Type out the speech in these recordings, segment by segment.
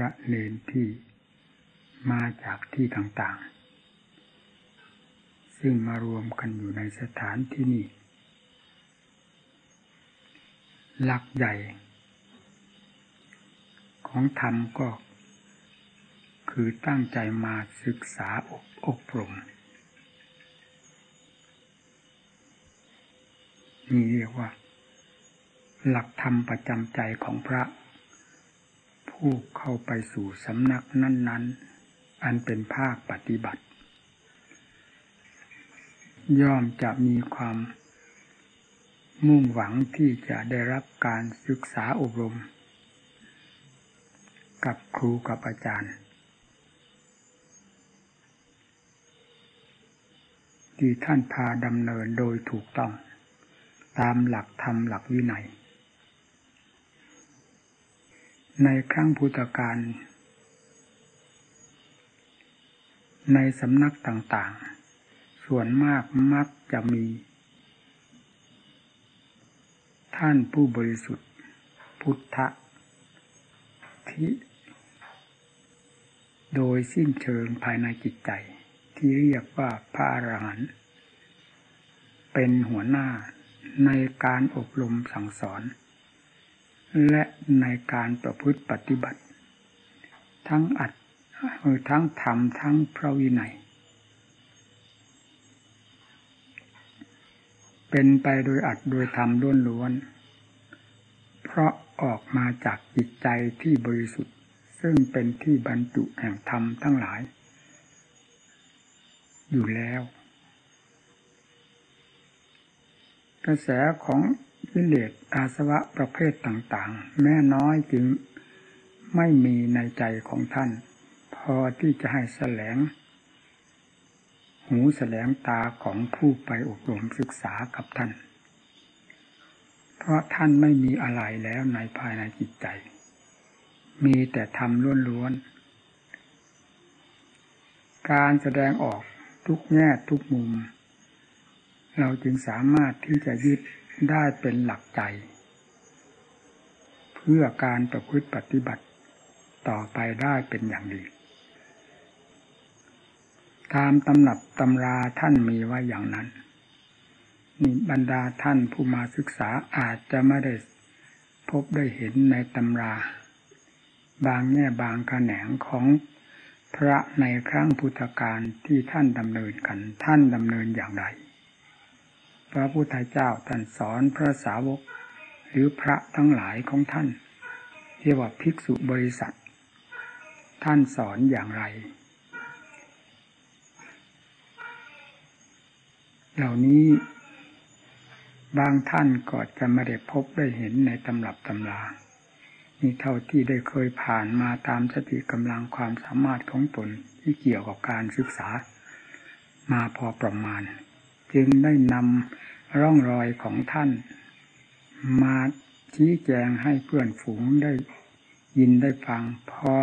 ระเนนที่มาจากที่ต่างๆ ซึ่งมารวมกันอยู่ในสถานที่นี้ หลักใหญ่ ของธรรมก็คือตั้งใจมาศึกษาอบอบรมนี่เรียกว่า หลักธรรมประจำใจของพระ ผู้เข้าไปสู่สำนักนั้น ๆ อันเป็นภาคปฏิบัติ ย่อมจะมีความ มุ่งหวังที่จะได้รับการศึกษาอบรม กับครูกับอาจารย์ ที่ท่านพาดำเนินโดยถูกต้อง ตามหลักธรรมหลักวินัย ในครั้งพุทธกาลในสำนักต่างๆ ส่วนมากมักจะมี ท่านผู้บริสุทธิ์ พุทธที่ โดยสิ้นเชิงภายในจิตใจ ที่เรียกว่าพระอรหันต์เป็นหัวหน้าในการอบรมสั่งสอน และในการประพฤติปฏิบัติ ทั้งอัดทั้งธรรมทั้งพระวินัย เป็นไปโดยอัดโดยธรรมล้วนๆเพราะออกมาจากจิตใจที่บริสุทธิ์ ซึ่งเป็นที่บรรจุแห่งธรรมทั้งหลาย อยู่แล้ว กระแสของ วิเลศอาสวะประเภทต่างๆ แม่น้อยจึงไม่มีในใจของท่าน พอที่จะให้แสลง หูแสลงตาของผู้ไปอบรมศึกษากับท่าน เพราะท่านไม่มีอะไรแล้วในภายในจิตใจ มีแต่ธรรมล้วนๆ การแสดงออกทุกแง่ทุกมุม เราจึงสามารถที่จะยึด ได้เป็นหลักใจ เพื่อการประพฤติปฏิบัติต่อไปได้เป็นอย่างดี ตามตำหนับตำราท่านมีไว้อย่างนั้นนี่บรรดาท่านผู้มาศึกษาอาจจะไม่ได้พบได้เห็นในตำรา บางแง่บางแขนงของพระในครั้งพุทธกาลที่ท่านดำเนินกันท่านดำเนินอย่างไร พระพุทธเจ้าท่านสอนพระสาวก หรือพระทั้งหลายของท่านเรียกว่าภิกษุบริษัท ท่านสอนอย่างไร เหล่านี้บางท่านก็จะไม่ได้พบได้เห็นในตำรับตำรานี่เท่าที่ได้เคยผ่านมาตามสติกำลังความสามารถของตนที่เกี่ยวกับการศึกษา มาพอประมาณ จึงได้นำร่องรอยของท่าน มาชี้แจงให้เพื่อนฝูงได้ยินได้ฟังพอ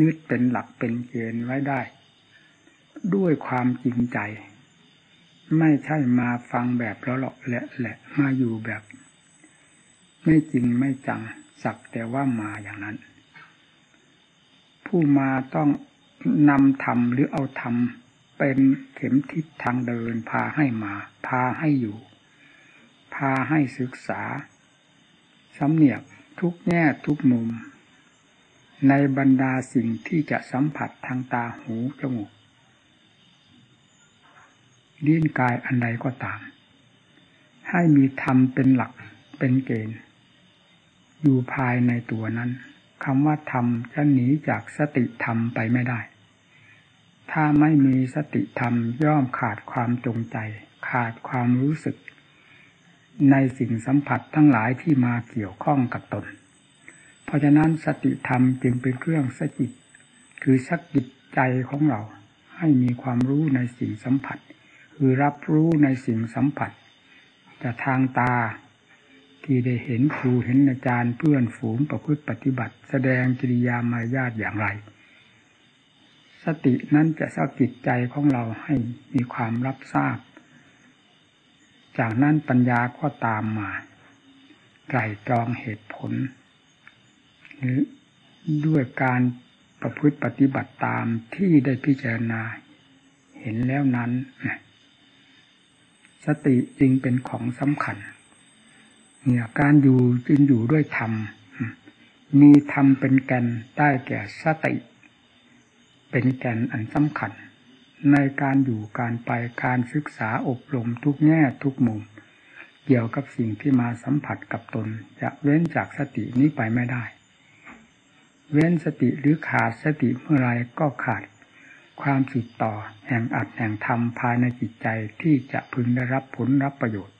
ยึดเป็นหลักเป็นเกณฑ์ไว้ได้ ด้วยความจริงใจ ไม่ใช่มาฟังแบบเลาะแหละแหละมาอยู่แบบ ไม่จริงไม่จังสักแต่ว่ามาอย่างนั้น ผู้มาต้องนำธรรมหรือเอาธรรม เป็นเข็มทิศทางเดิน พาให้มา พาให้อยู่ พาให้ศึกษาสำเนียกทุกแง่ทุกมุม ในบรรดาสิ่งที่จะสัมผัสทางตาหูจมูกลิ้นกายอันใดก็ตาม ให้มีธรรมเป็นหลักเป็นเกณฑ์ อยู่ภายในตัวนั้นคำว่าธรรมจะหนีจากสติธรรมไปไม่ได้ ถ้าไม่มีสติธรรมย่อมขาดความจงใจ ขาดความรู้สึก ในสิ่งสัมผัสทั้งหลายที่มาเกี่ยวข้องกับตน เพราะฉะนั้นสติธรรมจึงเป็นเครื่องสกิดคือสกิดใจของเรา ให้มีความรู้ในสิ่งสัมผัส คือรับรู้ในสิ่งสัมผัสจะทางตาที่ได้เห็นครูเห็นอาจารย์เพื่อนฝูงประพฤติปฏิบัติ แสดงกิริยามารยาทอย่างไร สตินั้นจะสกิดใจของเราให้มีความรับทราบ จากนั้นปัญญาก็ตามมาไตรตรองเหตุผล หรือด้วยการประพฤติปฏิบัติตามที่ได้พิจารณา เห็นแล้วนั้นสติจึงเป็นของสำคัญเนี่ยการอยู่จึงอยู่ด้วยธรรม มีธรรมเป็นแกนได้แก่สติ เป็นแกนอันสำคัญ ในการอยู่การไปการศึกษาอบรมทุกแง่ทุกมุม เกี่ยวกับสิ่งที่มาสัมผัสกับตน จะเว้นจากสตินี้ไปไม่ได้ เว้นสติหรือขาดสติเมื่อไรก็ขาด ความสืบต่อแห่งอัดแห่งธรรมภายในจิตใจที่จะพึงได้รับผลรับประโยชน์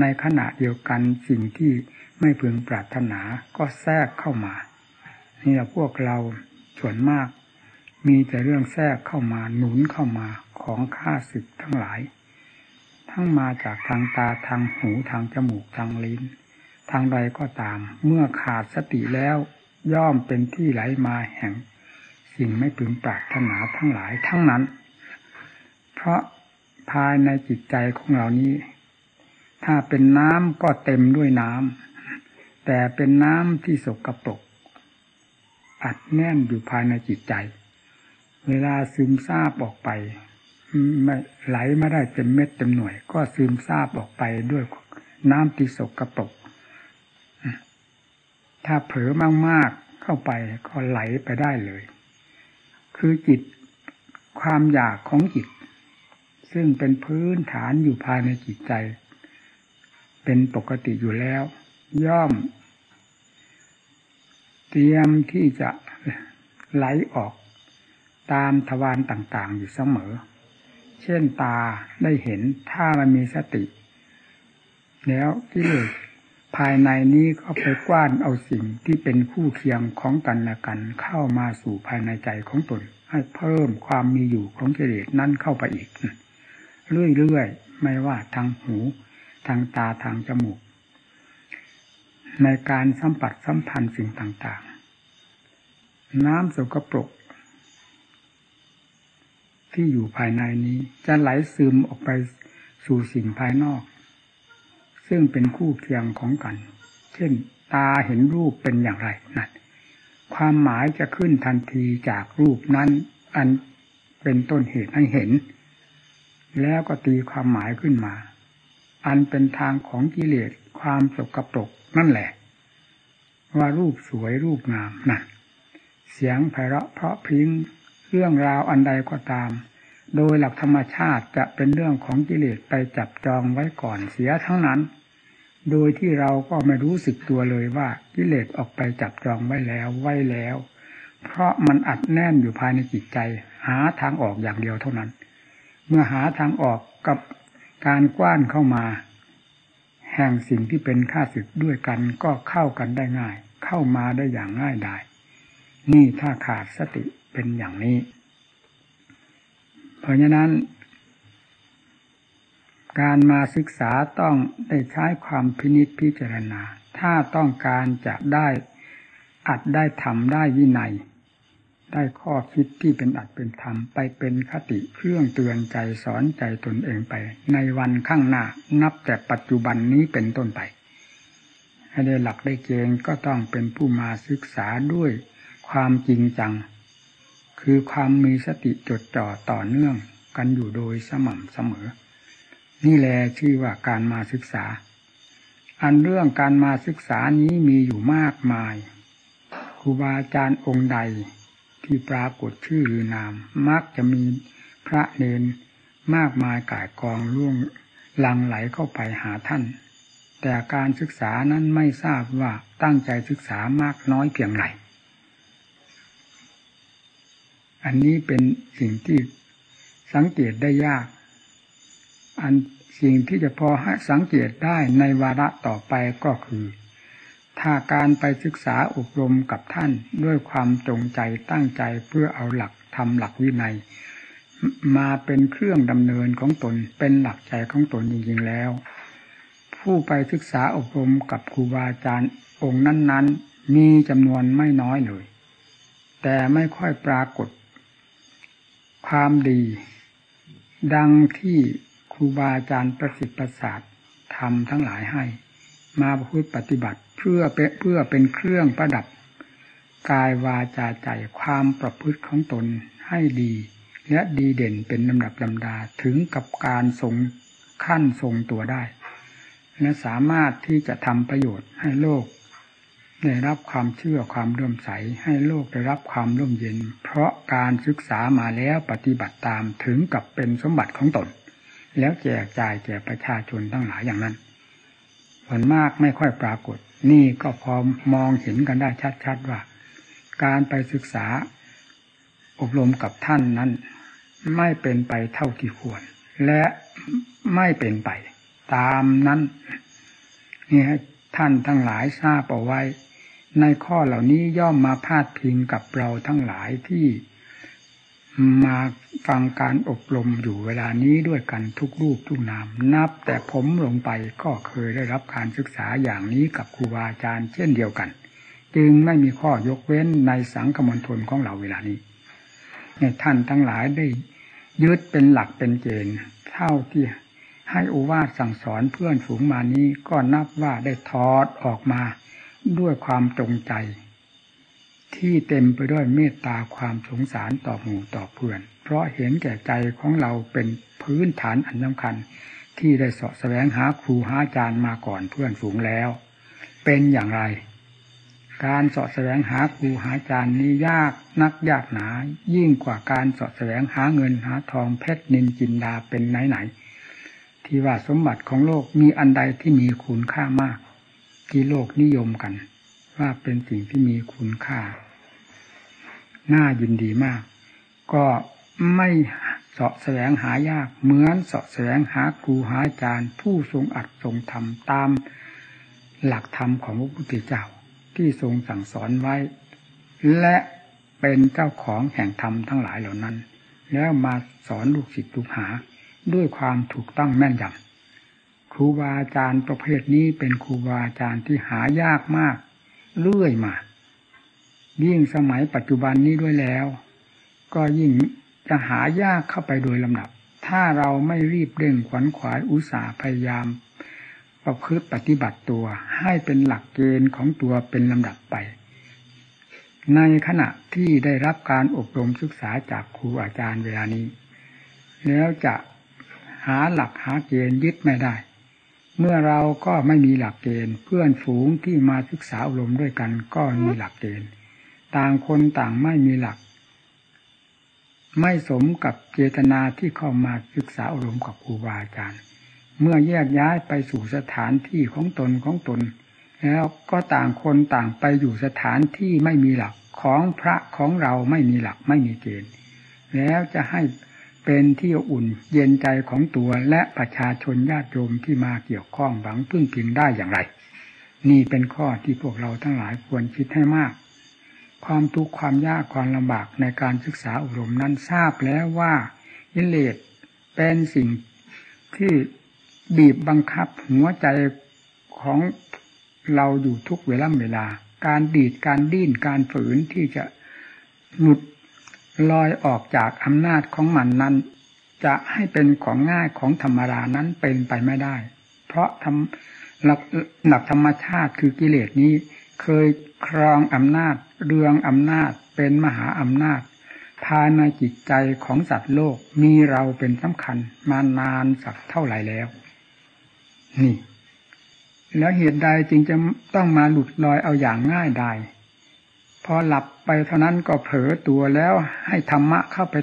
ในขณะเดียวกันสิ่งที่ไม่พึงปรารถนาก็แทรกเข้ามานี่แหละพวกเราส่วนมาก มีแต่เรื่องแทรกเข้ามาหนุนเข้ามาของข้าศึกทั้งหลาย ทั้งมาจากทางตาทางหูทางจมูกทางลิ้น ทางใดก็ตาม เมื่อขาดสติแล้วย่อมเป็นที่ไหลมาแห่ง สิ่งไม่พึงปรารถนาทั้งหลายทั้งนั้น เพราะภายในจิตใจของเรานี้ ถ้าเป็นน้ำก็เต็มด้วยน้ำแต่เป็นน้ำที่สกปรกอัดแน่นอยู่ภายในจิตใจ เวลาซึมซาบออกไปไม่ไหลไม่ได้เต็มเม็ดเต็มหน่วย ก็ซึมซาบออกไปด้วยน้ำที่สกปรกถ้าเผลอมากๆเข้าไปก็ไหลไปได้เลย คือจิตความอยากของจิต ซึ่งเป็นพื้นฐานอยู่ภายในจิตใจ เป็นปกติอยู่แล้ว ย่อม เตรียมที่จะไหลออก ตามทวารต่างๆ อยู่เสมอ เช่นตาได้เห็นถ้ามันมีสติ แล้วที่เลสภายในนี้ก็ไปกว้านเอาสิ่งที่เป็นคู่เคียงของกันและกัน เข้ามาสู่ภายในใจของตน ให้เพิ่มความมีอยู่ของกิเลสนั้นเข้าไปอีก เรื่อยๆ ไม่ว่าทางหู ทางตาทางจมูก ในการสัมผัสสัมพันธ์สิ่งต่างๆ น้ำสกปรก ที่อยู่ภายในนี้ จะไหลซึมออกไปสู่สิ่งภายนอก ซึ่งเป็นคู่เคียงของกัน เช่น ตาเห็นรูปเป็นอย่างไรนั่นความหมายจะขึ้นทันทีจากรูปนั้น อันเป็นต้นเหตุให้เห็น แล้วก็ตีความหมายขึ้นมา อันเป็นทางของกิเลสความสกปรกนั่นแหละ ว่ารูปสวยรูปงามนั่นเสียงไพเราะเพราะพิ้ง เรื่องราวอันใดก็ตาม โดยหลักธรรมชาติจะเป็นเรื่องของกิเลสไปจับจองไว้ก่อนเสียทั้งนั้น โดยที่เราก็ไม่รู้สึกตัวเลยว่ากิเลสออกไปจับจองไว้แล้วไว้แล้ว เพราะมันอัดแน่นอยู่ภายในจิตใจ หาทางออกอย่างเดียวเท่านั้น เมื่อหาทางออกกับการกว้านเข้ามา แห่งสิ่งที่เป็นข้าศึกด้วยกันก็เข้ากันได้ง่าย เข้ามาได้อย่างง่ายดายนี่ถ้าขาดสติ เป็นอย่างนี้ เพราะฉะนั้น การมาศึกษาต้องได้ใช้ความพินิจพิจารณา ถ้าต้องการจะได้อัดได้ทำได้วินัย ได้ข้อคิดที่เป็นอัดเป็นธรรมไปเป็นคติเครื่องเตือนใจสอนใจตนเองไป ในวันข้างหน้านับแต่ปัจจุบันนี้เป็นต้นไปให้ได้หลักได้เกณฑ์ก็ต้องเป็นผู้มาศึกษาด้วยความจริงจัง คือความมีสติจดจ่อต่อเนื่องกันอยู่โดยสม่ำเสมอ นี่แหละชื่อว่าการมาศึกษา อันเรื่องการมาศึกษานี้มีอยู่มากมายครูบาอาจารย์องค์ใดที่ปรากฏชื่อหรือนาม มักจะมีพระเนนมากมายกายกองล่วงลังไหลเข้าไปหาท่าน แต่การศึกษานั้นไม่ทราบว่าตั้งใจศึกษามากน้อยเพียงไร อันนี้เป็นสิ่งที่สังเกตได้ยาก อันสิ่งที่จะพอให้สังเกตได้ในวาระต่อไปก็คือ ถ้าการไปศึกษาอบรมกับท่านด้วยความจงใจตั้งใจเพื่อเอาหลักทำหลักวินัย มาเป็นเครื่องดำเนินของตนเป็นหลักใจของตนจริงๆแล้ว ผู้ไปศึกษาอบรมกับครูบาอาจารย์องค์นั้น ๆ มีจำนวนไม่น้อยเลย แต่ไม่ค่อยปรากฏ ความดี ดังที่ครูบาอาจารย์ประสิทธิ์ประสาททำทั้งหลายให้ มาพูดปฏิบัติเพื่อเพื่อเป็นเครื่องประดับ กายวาจาใจความประพฤติของตนให้ดี และดีเด่นเป็นลำดับลำดาถึงกับการทรงขั้นทรงตัวได้ และสามารถที่จะทำประโยชน์ให้โลก ได้รับความเชื่อความเลื่อมใสให้โลกได้รับความร่มเย็น เพราะการศึกษามาแล้วปฏิบัติตามถึงกับเป็นสมบัติของตน แล้วแจกจ่ายแก่ประชาชนทั้งหลายอย่างนั้นส่วนมากไม่ค่อยปรากฏ นี่ก็พอมองเห็นกันได้ชัดๆว่า การไปศึกษา อบรมกับท่านนั้น ไม่เป็นไปเท่าที่ควร และไม่เป็นไป ตามนั้นนี่ท่านทั้งหลายทราบเอาไว้ ในข้อเหล่านี้ย่อมมาพาดพิงกับเราทั้งหลายที่มาฟังการอบรมอยู่เวลานี้ด้วยกันทุกรูปทุกนาม นับแต่ผมลงไปก็เคยได้รับการศึกษาอย่างนี้กับครูบาอาจารย์เช่นเดียวกัน จึงไม่มีข้อยกเว้นในสังคมณฑลของเราเวลานี้ในท่านทั้งหลายได้ยึดเป็นหลักเป็นเกณฑ์เท่าที่ให้อุวาสสั่งสอนเพื่อนฝูงมานี้ก็นับว่าได้ทอดออกมา ด้วยความตรงใจ ที่เต็มไปด้วยเมตตาความสงสารต่อหมู่ต่อเพื่อน เพราะเห็นแก่ใจของเราเป็นพื้นฐานอันสำคัญ ที่ได้สาะแสวงหาครูหาอาจารย์มาก่อนเพื่อนฝูงแล้ว เป็นอย่างไร การสาะแสวงหาครูหาอาจารย์นี้ยากนักยากหนา ยิ่งกว่าการสาะแสวงหาเงินหาทองเพชรนินจินดาเป็นไหนไหนที่ว่าสมบัติของโลกมีอันใดที่มีคุณค่ามาก ที่โลกนิยมกัน ว่าเป็นสิ่งที่มีคุณค่า น่ายินดีมาก ก็ไม่เสาะแสวงหายาก เหมือนเสาะแสวงหาครูหาอาจารย์ ผู้ทรงอัดทรงธรรมตามหลักธรรมของพระพุทธเจ้าที่ทรงสั่งสอนไว้ และเป็นเจ้าของแห่งธรรมทั้งหลายเหล่านั้น แล้วมาสอนลูกศิษย์ลูกหาด้วยความถูกต้องแม่นยำ ครูบาอาจารย์ประเภทนี้เป็นครูบาอาจารย์ที่หายากมากเรื่อยมายิ่งสมัยปัจจุบันนี้ด้วยแล้ว ก็ยิ่งจะหายากเข้าไปโดยลำดับ ถ้าเราไม่รีบเร่งขวัญขวายอุตสาห์พยายาม ประพฤติปฏิบัติตัวให้เป็นหลักเกณฑ์ของตัวเป็นลำดับไป ในขณะที่ได้รับการอบรมศึกษาจากครูอาจารย์เวลานี้ แล้วจะหาหลักหาเกณฑ์ยึดไม่ได้ เมื่อเราก็ไม่มีหลักเกณฑ์ เพื่อนฝูงที่มาศึกษาอบรมด้วยกัน ก็มีหลักเกณฑ์ ต่างคนต่างไม่มีหลัก ไม่สมกับเจตนาที่เข้ามาศึกษาอบรมกับครูบาอาจารย์ เมื่อแยกย้ายไปสู่สถานที่ของตนของตน แล้วก็ต่างคนต่างไปอยู่สถานที่ไม่มีหลักของพระของเราไม่มีหลักไม่มีเกณฑ์ แล้วจะให้ เป็นที่อุ่นเย็นใจของตัวและประชาชนญาติโยมที่มาเกี่ยวข้องหวังพึ่งพิงได้อย่างไร นี่เป็นข้อที่พวกเราทั้งหลายควรคิดให้มาก ความทุกข์ความยากความลำบากในการศึกษาอบรมนั้นทราบแล้วว่าอิเลสเป็นสิ่งที่บีบบังคับหัวใจของเราอยู่ทุกเวลาเวลา การดีดการดิ้นการฝืนที่จะหลุด ลอยออกจากอำนาจของมันนั้น จะให้เป็นของง่ายของธรรมดานั้นเป็นไปไม่ได้ เพราะทำหลักหลักธรรมชาติคือกิเลสนี้ เคยครองอำนาจ เรืองอำนาจ เป็นมหาอำนาจภายในจิตใจของสัตว์โลกมีเราเป็นสำคัญมานานสักเท่าไหร่แล้ว นี่ แล้วเหตุใดจึงจะต้องมาหลุดลอยเอาอย่างง่ายได้พอหลับ ไปเท่านั้นก็เผลอตัวแล้วให้ธรรมะเข้าไป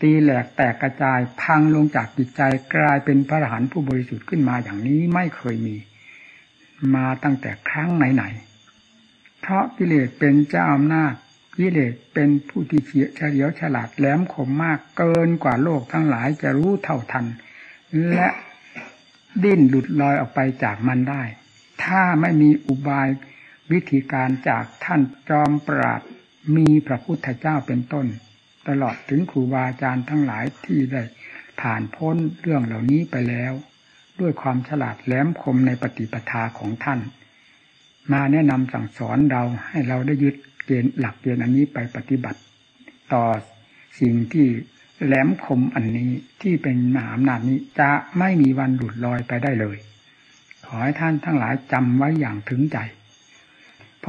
ตีแหลกแตกกระจายพังลงจากจิตใจกลายเป็นพระอรหันต์ผู้บริสุทธิ์ขึ้นมาอย่างนี้ไม่เคยมี มาตั้งแต่ครั้งไหนๆเพราะกิเลสเป็นเจ้าอำนาจกิเลสเป็นผู้ที่เฉียเฉลียวฉลาดแหลมคมมากเกินกว่าโลกทั้งหลายจะรู้เท่าทัน และดิ้นหลุดลอยออกไปจากมันได้ ถ้าไม่มีอุบายวิธีการจากท่านจอมปราด มีพระพุทธเจ้าเป็นต้น ตลอดถึงครูบาอาจารย์ทั้งหลายที่ได้ผ่านพ้นเรื่องเหล่านี้ไปแล้ว ด้วยความฉลาดแหลมคมในปฏิปทาของท่าน มาแนะนำสั่งสอนเราให้เราได้ยึดเกณฑ์หลักเกณฑ์อันนี้ไปปฏิบัติ ต่อสิ่งที่แหลมคมอันนี้ที่เป็นมหาอำนาจนี้จะไม่มีวันหลุดลอยไปได้เลย ขอให้ท่านทั้งหลายจำไว้อย่างถึงใจ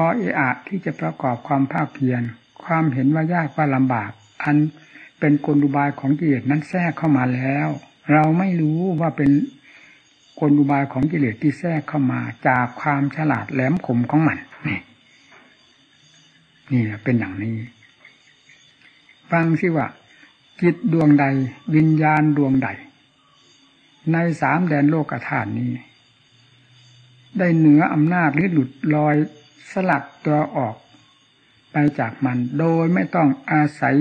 พอเอะอะที่จะประกอบความภาคเพียร ความเห็นว่ายากว่าลำบาก อันเป็นกลอุบายของกิเลสนั้นแทรกเข้ามาแล้ว เราไม่รู้ว่าเป็นกลอุบายของกิเลสที่แทรกเข้ามาจากความฉลาดแหลมคมของมันนี่นี่เป็นอย่างนี้ ฟังสิว่าจิตดวงใด วิญญาณดวงใด ในสามแดนโลกธาตุนี้ ได้เหนืออำนาจหรือหลุดลอย สลัดตัวออกไปจากมันโดยไม่ต้องอาศัย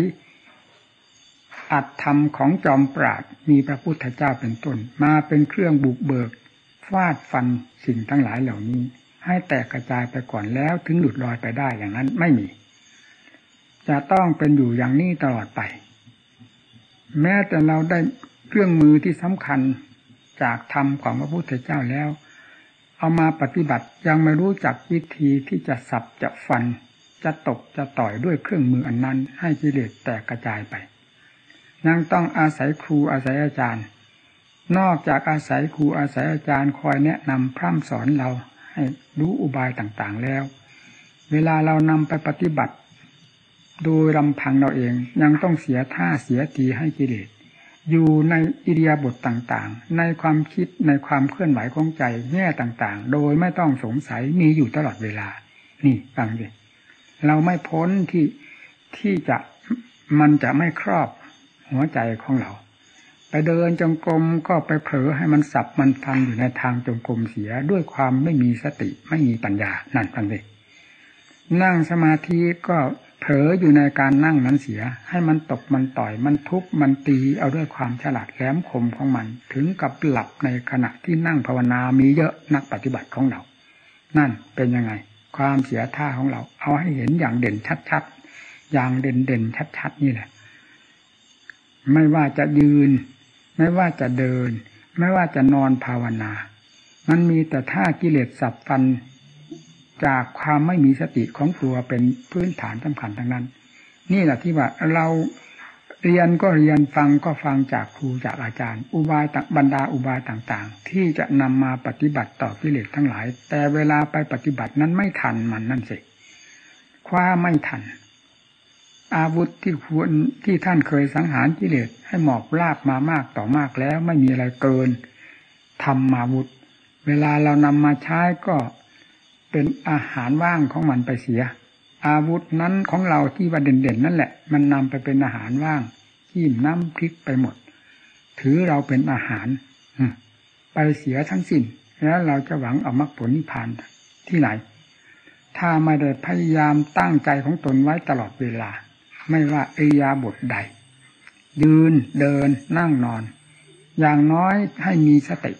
อัตธรรมของจอมปราดมีพระพุทธเจ้าเป็นต้น มาเป็นเครื่องบุกเบิกฟาดฟันสิ่งทั้งหลายเหล่านี้ ให้แตกกระจายไปก่อนแล้วถึงหลุดลอยไปได้อย่างนั้นไม่มี จะต้องเป็นอยู่อย่างนี้ตลอดไป แม้แต่เราได้เครื่องมือที่สำคัญจากธรรมของพระพุทธเจ้าแล้ว เอามาปฏิบัติยังไม่รู้จักวิธีที่จะสับจะฟัน จะตกจะต่อยด้วยเครื่องมืออันนั้น ให้กิเลสแตกกระจายไปยังต้องอาศัยครูอาศัยอาจารย์ นอกจากอาศัยครูอาศัยอาจารย์คอยแนะนำพร่ำสอนเราให้รู้อุบายต่างๆแล้ว เวลาเรานำไปปฏิบัติ โดยลำพังเราเองยังต้องเสียท่าเสียทีให้กิเลส อยู่ในอิริยาบถต่างๆ ในความคิดในความเคลื่อนไหวของใจแง่ต่างๆ โดยไม่ต้องสงสัยมีอยู่ตลอดเวลา นี่ฟังดิเราไม่พ้นที่ที่จะมันจะไม่ครอบหัวใจของเรา ไปเดินจงกรมก็ไปเผลอให้มันสับมันฟันอยู่ในทางจงกรมเสียด้วยความไม่มีสติไม่มีปัญญานั่นฟังดินั่งสมาธิก็ เผลออยู่ในการนั่งนั้นเสีย ให้มันตกมันต่อยมันทุบมันตีเอาด้วยความฉลาดแหลมคมของมัน ถึงกับหลับในขณะที่นั่งภาวนามีเยอะนักปฏิบัติของเรา นั่นเป็นยังไง ความเสียท่าของเรา เอาให้เห็นอย่างเด่นชัดๆอย่างเด่นเด่นชัดๆนี่แหละ ไม่ว่าจะยืน ไม่ว่าจะเดิน ไม่ว่าจะนอนภาวนา มันมีแต่ท่ากิเลสสับฟัน จากความไม่มีสติของตัวเป็นพื้นฐานสำคัญทั้งนั้น นี่แหละที่ว่าเราเรียนก็เรียนฟังก็ฟังจากครูจากอาจารย์ อุบายต่างบรรดาอุบายต่างๆ ที่จะนำมาปฏิบัติต่อกิเลสทั้งหลาย แต่เวลาไปปฏิบัตินั้นไม่ทันมันนั่นสิคว้าไม่ทัน อาวุธที่ควรที่ท่านเคยสังหารกิเลสให้หมอบลาบมามากต่อมากแล้วไม่มีอะไรเกินทำมาวุธ เวลาเรานำมาใช้ก็ เป็นอาหารว่างของมันไปเสีย อาวุธนั้นของเราที่ว่าเด่นๆนั่นแหละ มันนำไปเป็นอาหารว่างขี้มน้ำพริกไปหมด ถือเราเป็นอาหารไปเสียทั้งสิ้น แล้วเราจะหวังเอามรรคผลนิพพานที่ไหน ถ้าไม่ได้พยายามตั้งใจของตนไว้ตลอดเวลา ไม่ว่าอิยาบทใด ยืนเดินนั่งนอน อย่างน้อยให้มีสติ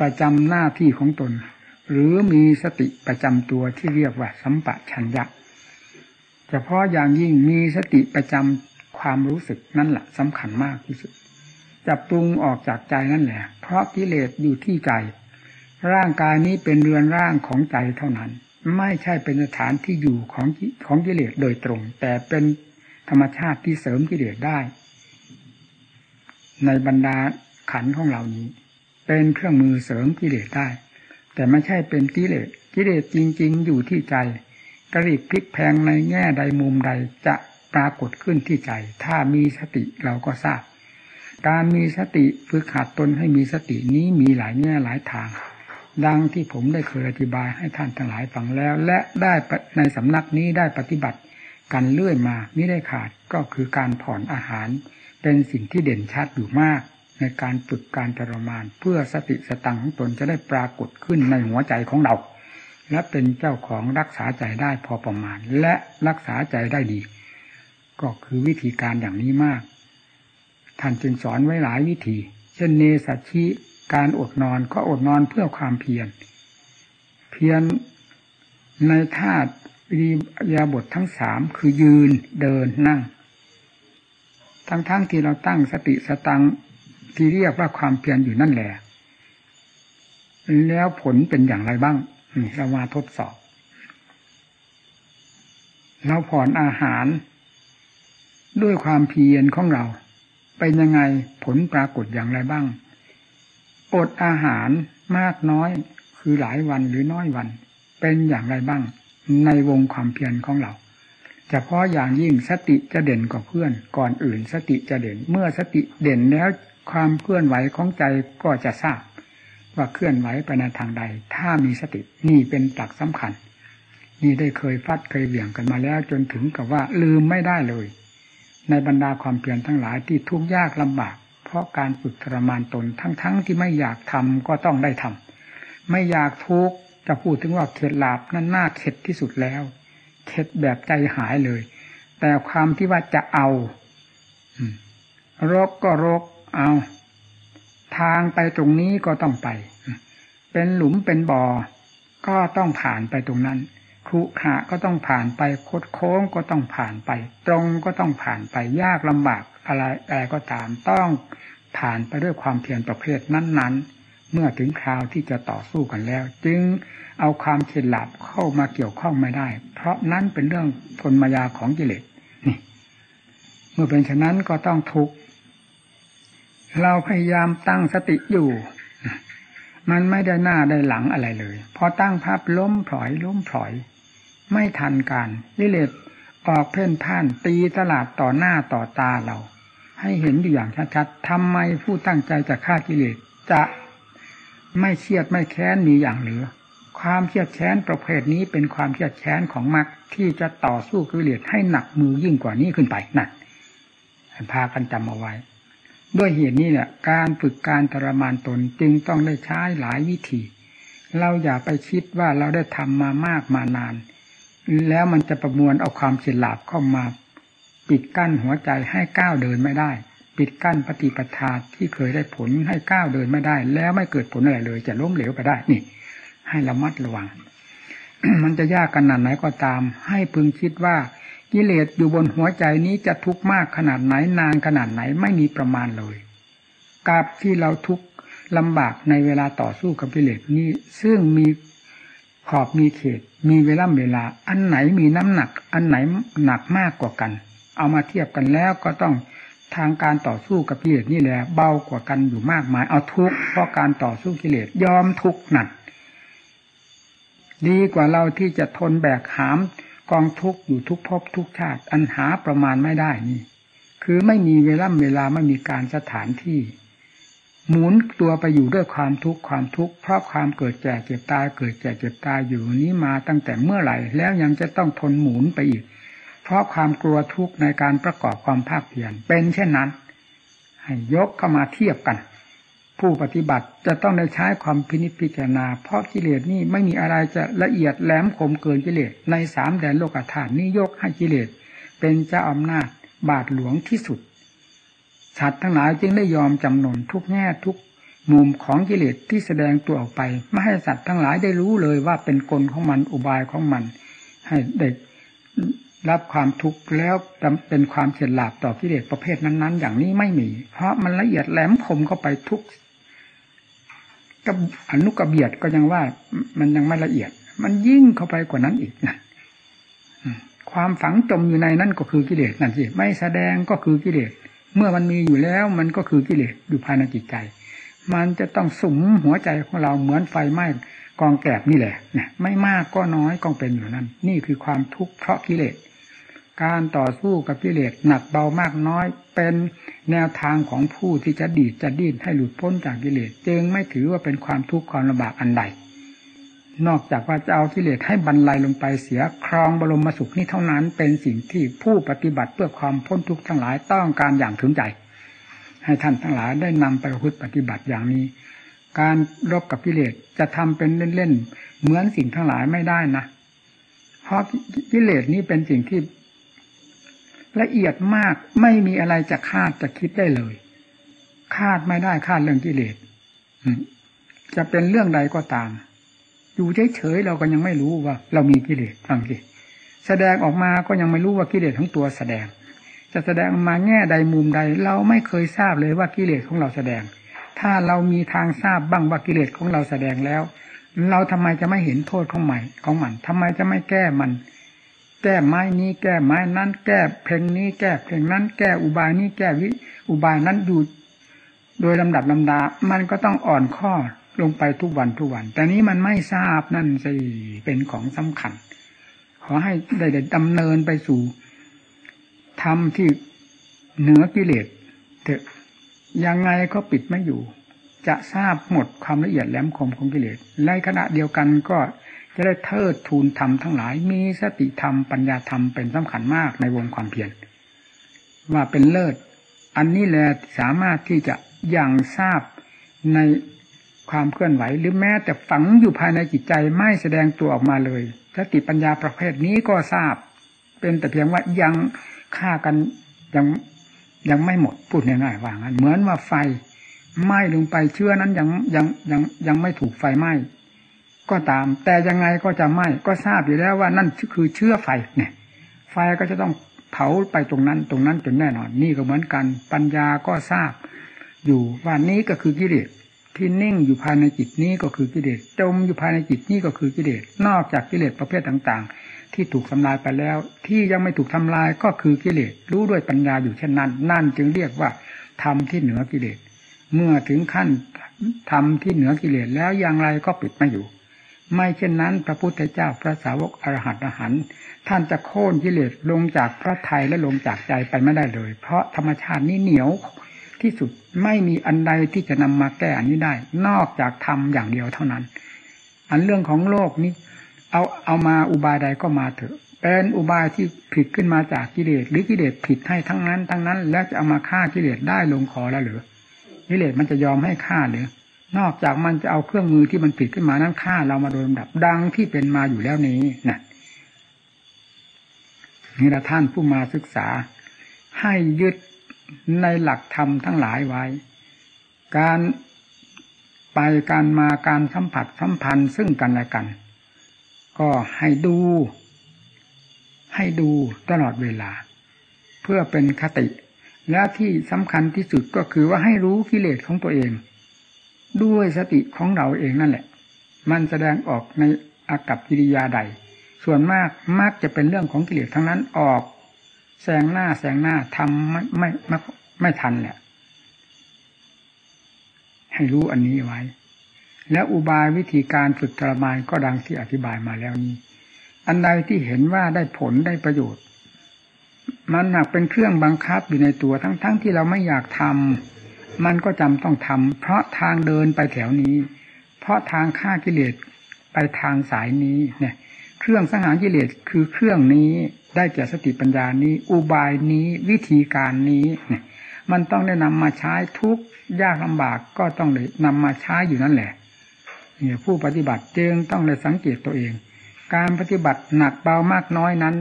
ประจำหน้าที่ของตน หรือมีสติประจำตัวที่เรียกว่าสัมปชัญญะเฉพาะอย่างยิ่งมีสติประจำความรู้สึกนั่นแหละสำคัญมากที่สุดจะปรุงออกจากใจนั่นแหละ เพราะกิเลสอยู่ที่ใจ ร่างกายนี้เป็นเรือนร่างของใจเท่านั้น ไม่ใช่เป็นสถานที่อยู่ของของกิเลสโดยตรง แต่เป็นธรรมชาติที่เสริมกิเลสได้ ในบรรดาขันของเรานี้ เป็นเครื่องมือเสริมกิเลสได้ แต่ไม่ใช่เป็นกิเลสกิเลสจริง ๆ อยู่ที่ใจกระดิกพลิกแพงในแง่ใดมุมใดจะปรากฏขึ้นที่ใจ ถ้ามีสติเราก็ทราบ การมีสติฝึกหัดตนให้มีสตินี้มีหลายแง่หลายทาง ดังที่ผมได้เคยอธิบายให้ท่านทั้งหลายฟังแล้ว และได้ในสำนักนี้ได้ปฏิบัติกันเลื่อยมาไม่ได้ขาดก็คือการผ่อนอาหาร เป็นสิ่งที่เด่นชัดอยู่มาก ในการฝึกการทรมาน เพื่อสติสตังของตนจะได้ปรากฏขึ้นในหัวใจของเรา และเป็นเจ้าของรักษาใจได้พอประมาณ และรักษาใจได้ดี ก็คือวิธีการอย่างนี้มาก ท่านจึงสอนไว้หลายวิธี เช่นเนสัชิการอดนอนก็อดนอนเพื่อความเพียรเพียรในธาตุรียาบททั้งสามคือยืนเดินนั่ง ทั้งๆทที่เราตั้งสติสตัง ที่เรียกว่าความเพียรอยู่นั่นแหละ แล้วผลเป็นอย่างไรบ้างเรามาทดสอบ เราผ่อนอาหาร ด้วยความเพียรของเราเป็นยังไงผลปรากฏอย่างไรบ้าง อดอาหารมากน้อยคือหลายวันหรือน้อยวัน เป็นอย่างไรบ้าง ในวงความเพียรของเราเฉพาะอย่างยิ่งสติจะเด่นกว่าเพื่อน ก่อนอื่นสติจะเด่น เมื่อสติเด่นแล้ว ความเคลื่อนไหวของใจก็จะทราบ ว่าเคลื่อนไหวไปในทางใด ถ้ามีสตินี่เป็นหลักสำคัญ นี่ได้เคยฟัดเคยเหวี่ยงกันมาแล้วจนถึงกับว่าลืมไม่ได้เลย ในบรรดาความเพียรทั้งหลายที่ทุกข์ยากลำบาก เพราะการฝึกทรมานตนทั้งๆทที่ไม่อยากทำก็ต้องได้ทำไม่อยากทุกข์จะพูดถึงว่าเข็ดหลาบนั่นน่าเข็ดที่สุดแล้วเข็ดแบบใจหายเลย แต่ความที่ว่าจะเอารกก็รก เอาทางไปตรงนี้ก็ต้องไป เป็นหลุมเป็นบ่อ ก็ต้องผ่านไปตรงนั้นครุขะก็ต้องผ่านไปคดโค้งก็ต้องผ่านไป ตรงก็ต้องผ่านไปยากลำบากอะไรอะไรก็ตามต้องผ่านไปด้วยความเพียรประเภทนั้น ๆ เมื่อถึงคราวที่จะต่อสู้กันแล้ว จึงเอาความเฉลียบเข้ามาเกี่ยวข้องไม่ได้ เพราะนั้นเป็นเรื่องกลมายาของกิเลสนี่ เมื่อเป็นฉะนั้นก็ต้องทุกข์ เราพยายามตั้งสติอยู่ มันไม่ได้หน้าได้หลังอะไรเลย พอตั้งภาพล้มพลอยล้มพลอย ไม่ทันการกิเลสออกเพ่นพ่านตีตลาดต่อหน้าต่อตาเรา ให้เห็นอยู่อย่างชัดๆทำไมผู้ตั้งใจจะฆ่ากิเลสจะไม่เครียดไม่แค้นมีอย่างเหลือ ความเครียดแค้นประเภทนี้เป็นความเครียดแค้นของมรรคที่จะต่อสู้กิเลสให้หนักมือยิ่งกว่านี้ขึ้นไปนั่นพากันจำเอาไว้ ด้วยเหตุนี้เนี่ยการฝึกการทรมานตนจึงต้องได้ใช้หลายวิธี เราอย่าไปคิดว่าเราได้ทำมามากมานาน แล้วมันจะประมวลเอาความเฉลียหลับเข้ามา ปิดกั้นหัวใจให้ก้าวเดินไม่ได้ ปิดกั้นปฏิปทาที่เคยได้ผลให้ก้าวเดินไม่ได้ แล้วไม่เกิดผลอะไรเลย จะล้มเหลวไปได้นี่ ให้ระมัดระวังมันจะยากขนาดไหนก็ตาม ให้พึงคิดว่า กิเลสอยู่บนหัวใจนี้จะทุกข์มากขนาดไหนนานขนาดไหนไม่มีประมาณเลยกับที่เราทุกข์ลำบากในเวลาต่อสู้กับกิเลสนี้ ซึ่งมีขอบมีเขต มีเวลาเวลา อันไหนมีน้ำหนัก อันไหนหนักมากกว่ากัน เอามาเทียบกันแล้วก็ต้องทางการต่อสู้กับกิเลสนี่แหละเบากว่ากันอยู่มากมาย เอาทุกข์เพราะการต่อสู้กิเลสยอมทุกข์หนักดีกว่าเราที่จะทนแบกหาม กองทุกข์อยู่ทุกภพทุกชาติ อันหาประมาณไม่ได้นี่ คือไม่มีเวลาเวลาไม่มีการสถานที่ หมุนตัวไปอยู่ด้วยความทุกข์ความทุกข์เพราะความเกิดแก่เจ็บตาย เกิดแก่เจ็บตายอยู่นี้มาตั้งแต่เมื่อไหร่ แล้วยังจะต้องทนหมุนไปอีก เพราะความกลัวทุกข์ในการประกอบความภาคเพียรเป็นเช่นนั้น ให้ยกเข้ามาเทียบกัน ผู้ปฏิบัติจะต้องได้ใช้ความพินิจพิจารณา เพราะกิเลสนี่ไม่มีอะไรจะละเอียดแหลมคมเกินกิเลสในสามแดนโลกธาตุนี้ยกให้กิเลส เป็นเจ้าอำนาจบาทหลวงที่สุดสัตว์ทั้งหลายจึงได้ยอมจำนนทุกแง่ทุกมุมของกิเลสที่แสดงตัวออกไป ไม่ให้สัตว์ทั้งหลายได้รู้เลยว่าเป็นกลของมันอุบายของมัน ให้ได้รับความทุกข์แล้วเป็นความเฉลียหลับต่อกิเลสประเภทนั้น ๆ อย่างนี้ไม่มี เพราะมันละเอียดแหลมคมเข้าไปทุก กับอนุกระเบียดก็ยังว่า มันยังไม่ละเอียด มันยิ่งเข้าไปกว่านั้นอีกนะความฝังจมอยู่ในนั้นก็คือกิเลสนั่นสิไม่แสดงก็คือกิเลสเมื่อมันมีอยู่แล้วมันก็คือกิเลสอยู่ภายในจิตใจ มันจะต้องสุมหัวใจของเราเหมือนไฟไหม้กองแกบนี่แหละนี่ยไม่มากก็น้อยก็เป็นอยู่นั้นนี่คือความทุกข์เพราะกิเลส การต่อสู้กับกิเลสหนักเบามากน้อย เป็นแนวทางของผู้ที่จะดีดจะดิ้นให้หลุดพ้นจากกิเลสจึงไม่ถือว่าเป็นความทุกข์ความลำบากอันใด นอกจากว่าจะเอากิเลสให้บรรลัยลงไปเสียครองบรมสุขนี้เท่านั้น เป็นสิ่งที่ผู้ปฏิบัติเพื่อความพ้นทุกข์ทั้งหลายต้องการอย่างถึงใจ ให้ท่านทั้งหลายได้นำไปพุทธปฏิบัติอย่างนี้ การรบกับกิเลสจะทำเป็นเล่นๆเหมือนสิ่งทั้งหลายไม่ได้นะเพราะกิเลสนี้เป็นสิ่งที่ ละเอียดมากไม่มีอะไรจะคาดจะคิดได้เลย คาดไม่ได้คาดเรื่องกิเลสจะเป็นเรื่องใดก็ตาม อยู่เฉยๆเราก็ยังไม่รู้ว่า เรามีกิเลสฟังสิแสดงออกมาก็ยังไม่รู้ว่ากิเลสทั้งตัวแสดง จะแสดงมาแง่ใดมุมใด เราไม่เคยทราบเลยว่ากิเลสของเราแสดง ถ้าเรามีทางทราบบ้างว่ากิเลสของเราแสดงแล้ว เราทำไมจะไม่เห็นโทษของใหม่ของมันทำไมจะไม่แก้มัน แก้ไม้นี้ แก้ไม้นั้น แก้เพลงนี้ แก้เพลงนั้น แก้อุบายนี้ แก้วิอุบายนั้นอยู่โดยลำดับลำดา มันก็ต้องอ่อนข้อลงไปทุกวันทุกวัน แต่นี้มันไม่ทราบนั่นสิเป็นของสำคัญ ขอให้ได้ดำเนินไปสู่ธรรมที่เหนือกิเลสเถอะยังไงก็ปิดไม่อยู่ จะทราบหมดความละเอียดแหลมคมของกิเลสในขณะเดียวกันก็ จะได้เทิดทูนธรรมทั้งหลาย มีสติธรรมปัญญาธรรมเป็นสำคัญมากในวงความเพียรว่าเป็นเลิศ อันนี้แหละสามารถที่จะยังทราบในความเคลื่อนไหว หรือแม้แต่ฝังอยู่ภายในจิตใจไม่แสดงตัวออกมาเลยสติปัญญาประเภทนี้ก็ทราบ เป็นแต่เพียงว่ายังฆ่ากันยังยังไม่หมดพูดง่ายๆว่างั้นเหมือนว่าไฟไหม้ลงไปเชื้อนั้นยังยังยังยังไม่ถูกไฟไหม้ ก็ตาม แต่ยังไงก็จะไหม้ก็ทราบอยู่แล้วว่านั่นคือเชื้อไฟเนี่ย ไฟก็จะต้องเผาไปตรงนั้นตรงนั้นจนแน่นอน นี่ก็เหมือนกันปัญญาก็ทราบ อยู่ว่านี้ก็คือกิเลสที่นิ่งอยู่ภายในจิตนี้ก็คือกิเลสจมอยู่ภายในจิตนี้ก็คือกิเลสนอกจากกิเลสประเภทต่างๆ ที่ถูกทำลายไปแล้ว ที่ยังไม่ถูกทำลายก็คือกิเลสรู้ด้วยปัญญาอยู่เช่นนั้น นั่นจึงเรียกว่าธรรมที่เหนือกิเลสเมื่อถึงขั้นธรรมที่เหนือกิเลสแล้วอย่างไรก็ปิดไม่อยู่ ไม่เช่นนั้นพระพุทธเจ้าพระสาวกอรหัตอรหันท่านจะโค่นกิเลสลงจากพระทัยและลงจากใจไปไม่ได้เลย เพราะธรรมชาตินี้เหนียวที่สุดไม่มีอันใดที่จะนำมาแก้อันนี้ได้ นอกจากทำอย่างเดียวเท่านั้น อันเรื่องของโลกนี้ เอาเอามาอุบายใดก็มาเถอะเป็นอุบายที่ผิดขึ้นมาจากกิเลสหรือกิเลสผิดให้ทั้งนั้น ทั้งนั้น แล้วจะเอามาฆ่ากิเลสได้ลงคอแล้วหรือกิเลสมันจะยอมให้ฆ่าหรือ นอกจากมันจะเอาเครื่องมือที่มันผิดขึ้นมานั้นฆ่าเรามาโดยลำดับดังที่เป็นมาอยู่แล้วนี้นะนี่ละท่านผู้มาศึกษา ให้ยึดในหลักธรรมทั้งหลายไว้ การไปการมาการสัมผัสสัมพันธ์ซึ่งกันและกัน ก็ให้ดู ให้ดูตลอดเวลา เพื่อเป็นคติ และที่สำคัญที่สุดก็คือว่าให้รู้กิเลสของตัวเอง ด้วยสติของเราเองนั่นแหละ มันแสดงออกในอากับกิริยาใด ส่วนมากมักจะเป็นเรื่องของกิเลสทั้งนั้นออกแซงหน้าแซงหน้าทำไม่ไม่ไม่ไม่ทันแหละให้รู้อันนี้ไว้ แล้วอุบายวิธีการฝึกทรมานก็ดังที่อธิบายมาแล้วนี้ อันใดที่เห็นว่าได้ผลได้ประโยชน์ มันหนักเป็นเครื่องบังคับอยู่ในตัวทั้งๆทที่เราไม่อยากทำ มันก็จำต้องทำเพราะทางเดินไปแถวนี้ เพราะทางฆ่ากิเลสไปทางสายนี้เนี่ย เครื่องสังหารกิเลสคือเครื่องนี้ได้แก่สติปัญญานี้ อุบายนี้วิธีการนี้เนี่ย มันต้องได้นำมาใช้ทุกยากลำบากก็ต้องได้นำมาใช้อยู่นั่นแหละเนี่ยผู้ปฏิบัติจึงต้องเลยสังเกตตัวเอง การปฏิบัติหนักเบามากน้อยนั้น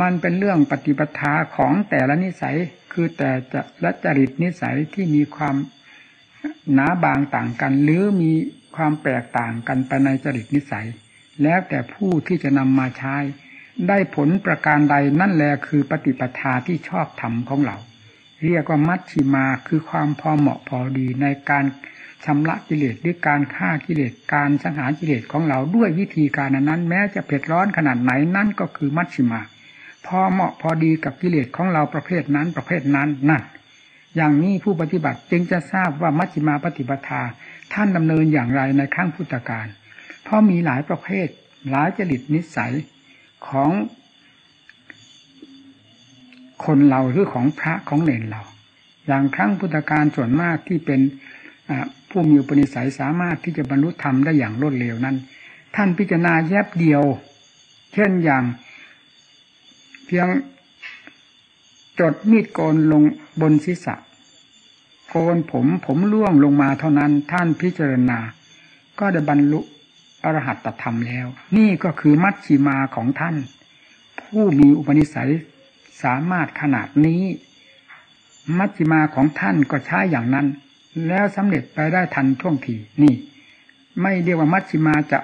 มันเป็นเรื่องปฏิปทาของแต่ละนิสัย คือแต่จะละจริตนิสัยที่มีความหนาบางต่างกัน หรือมีความแตกต่างกันไปในจริตนิสัย แล้วแต่ผู้ที่จะนำมาใช้ ได้ผลประการใดนั่นแหละคือปฏิปทาที่ชอบธรรมของเรา เรียกว่ามัชชิมาคือความพอเหมาะพอดีในการชำระกิเลสหรือการฆ่ากิเลสการสังหารกิเลสของเราด้วยวิธีการนั้น แม้จะเผ็ดร้อนขนาดไหนนั่นก็คือมัชชิมา พอเหมาะพอดีกับกิเลสของเราประเภทนั้นประเภทนั้นนั่นอย่างนี้ผู้ปฏิบัติจึงจะทราบว่ามัชชิมาปฏิปทาท่านดำเนินอย่างไรในขั้งพุทธการ เพราะมีหลายประเภทหลายจริตนิสัยของคนเราหรือของพระของเนรเรา อย่างครั้งพุทธการส่วนมากที่เป็นผู้มีอุปนิสัยสามารถที่จะบรรลุธรรมได้อย่างรวดเร็วนั้น ท่านพิจารณาแยบเดียว เช่นอย่าง เพียงจดมีดโกนลงบนศีรษะ โกนผมผมล่วงลงมาเท่านั้นท่านพิจารณา ก็ได้บรรลุอรหัตธรรมแล้ว นี่ก็คือมัชชิมาของท่าน ผู้มีอุปนิสัยสามารถขนาดนี้ มัชชิมาของท่านก็ใช้อย่างนั้น แล้วสำเร็จไปได้ทันท่วงทีนี่ ไม่เรียกว่ามัชชิมาจะ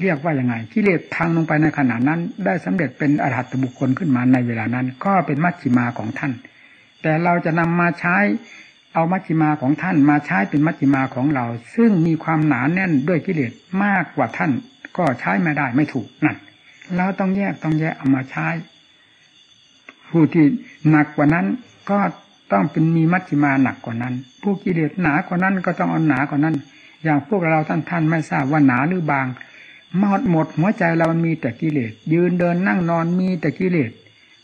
เรียกว่ายังไงกิเลสพังลงไปในขณะนั้น ได้สำเร็จเป็นอรหัตบุคคลขึ้นมาในเวลานั้น ก็เป็นมัชชิมาของท่าน แต่เราจะนำมาใช้เอามัชฌิมาของท่านมาใช้เป็นมัชฌิมาของเรา ซึ่งมีความหนาแน่นด้วยกิเลสมากกว่าท่าน ก็ใช้ไม่ได้ไม่ถูกนั่นเราต้องแยกต้องแยกเอามาใช้ ผู้ที่หนักกว่านั้นก็ต้องเป็นมีมัชฌิมาหนักกว่านั้น ผู้กิเลสหนากว่านั้นก็ต้องเอาหนากว่านั้น อย่างพวกเราท่านท่านไม่ทราบว่าหนาหรือบาง หมดหมดหัวใจเรามันมีแต่กิเลส ยืนเดินนั่งนอนมีแต่กิเลส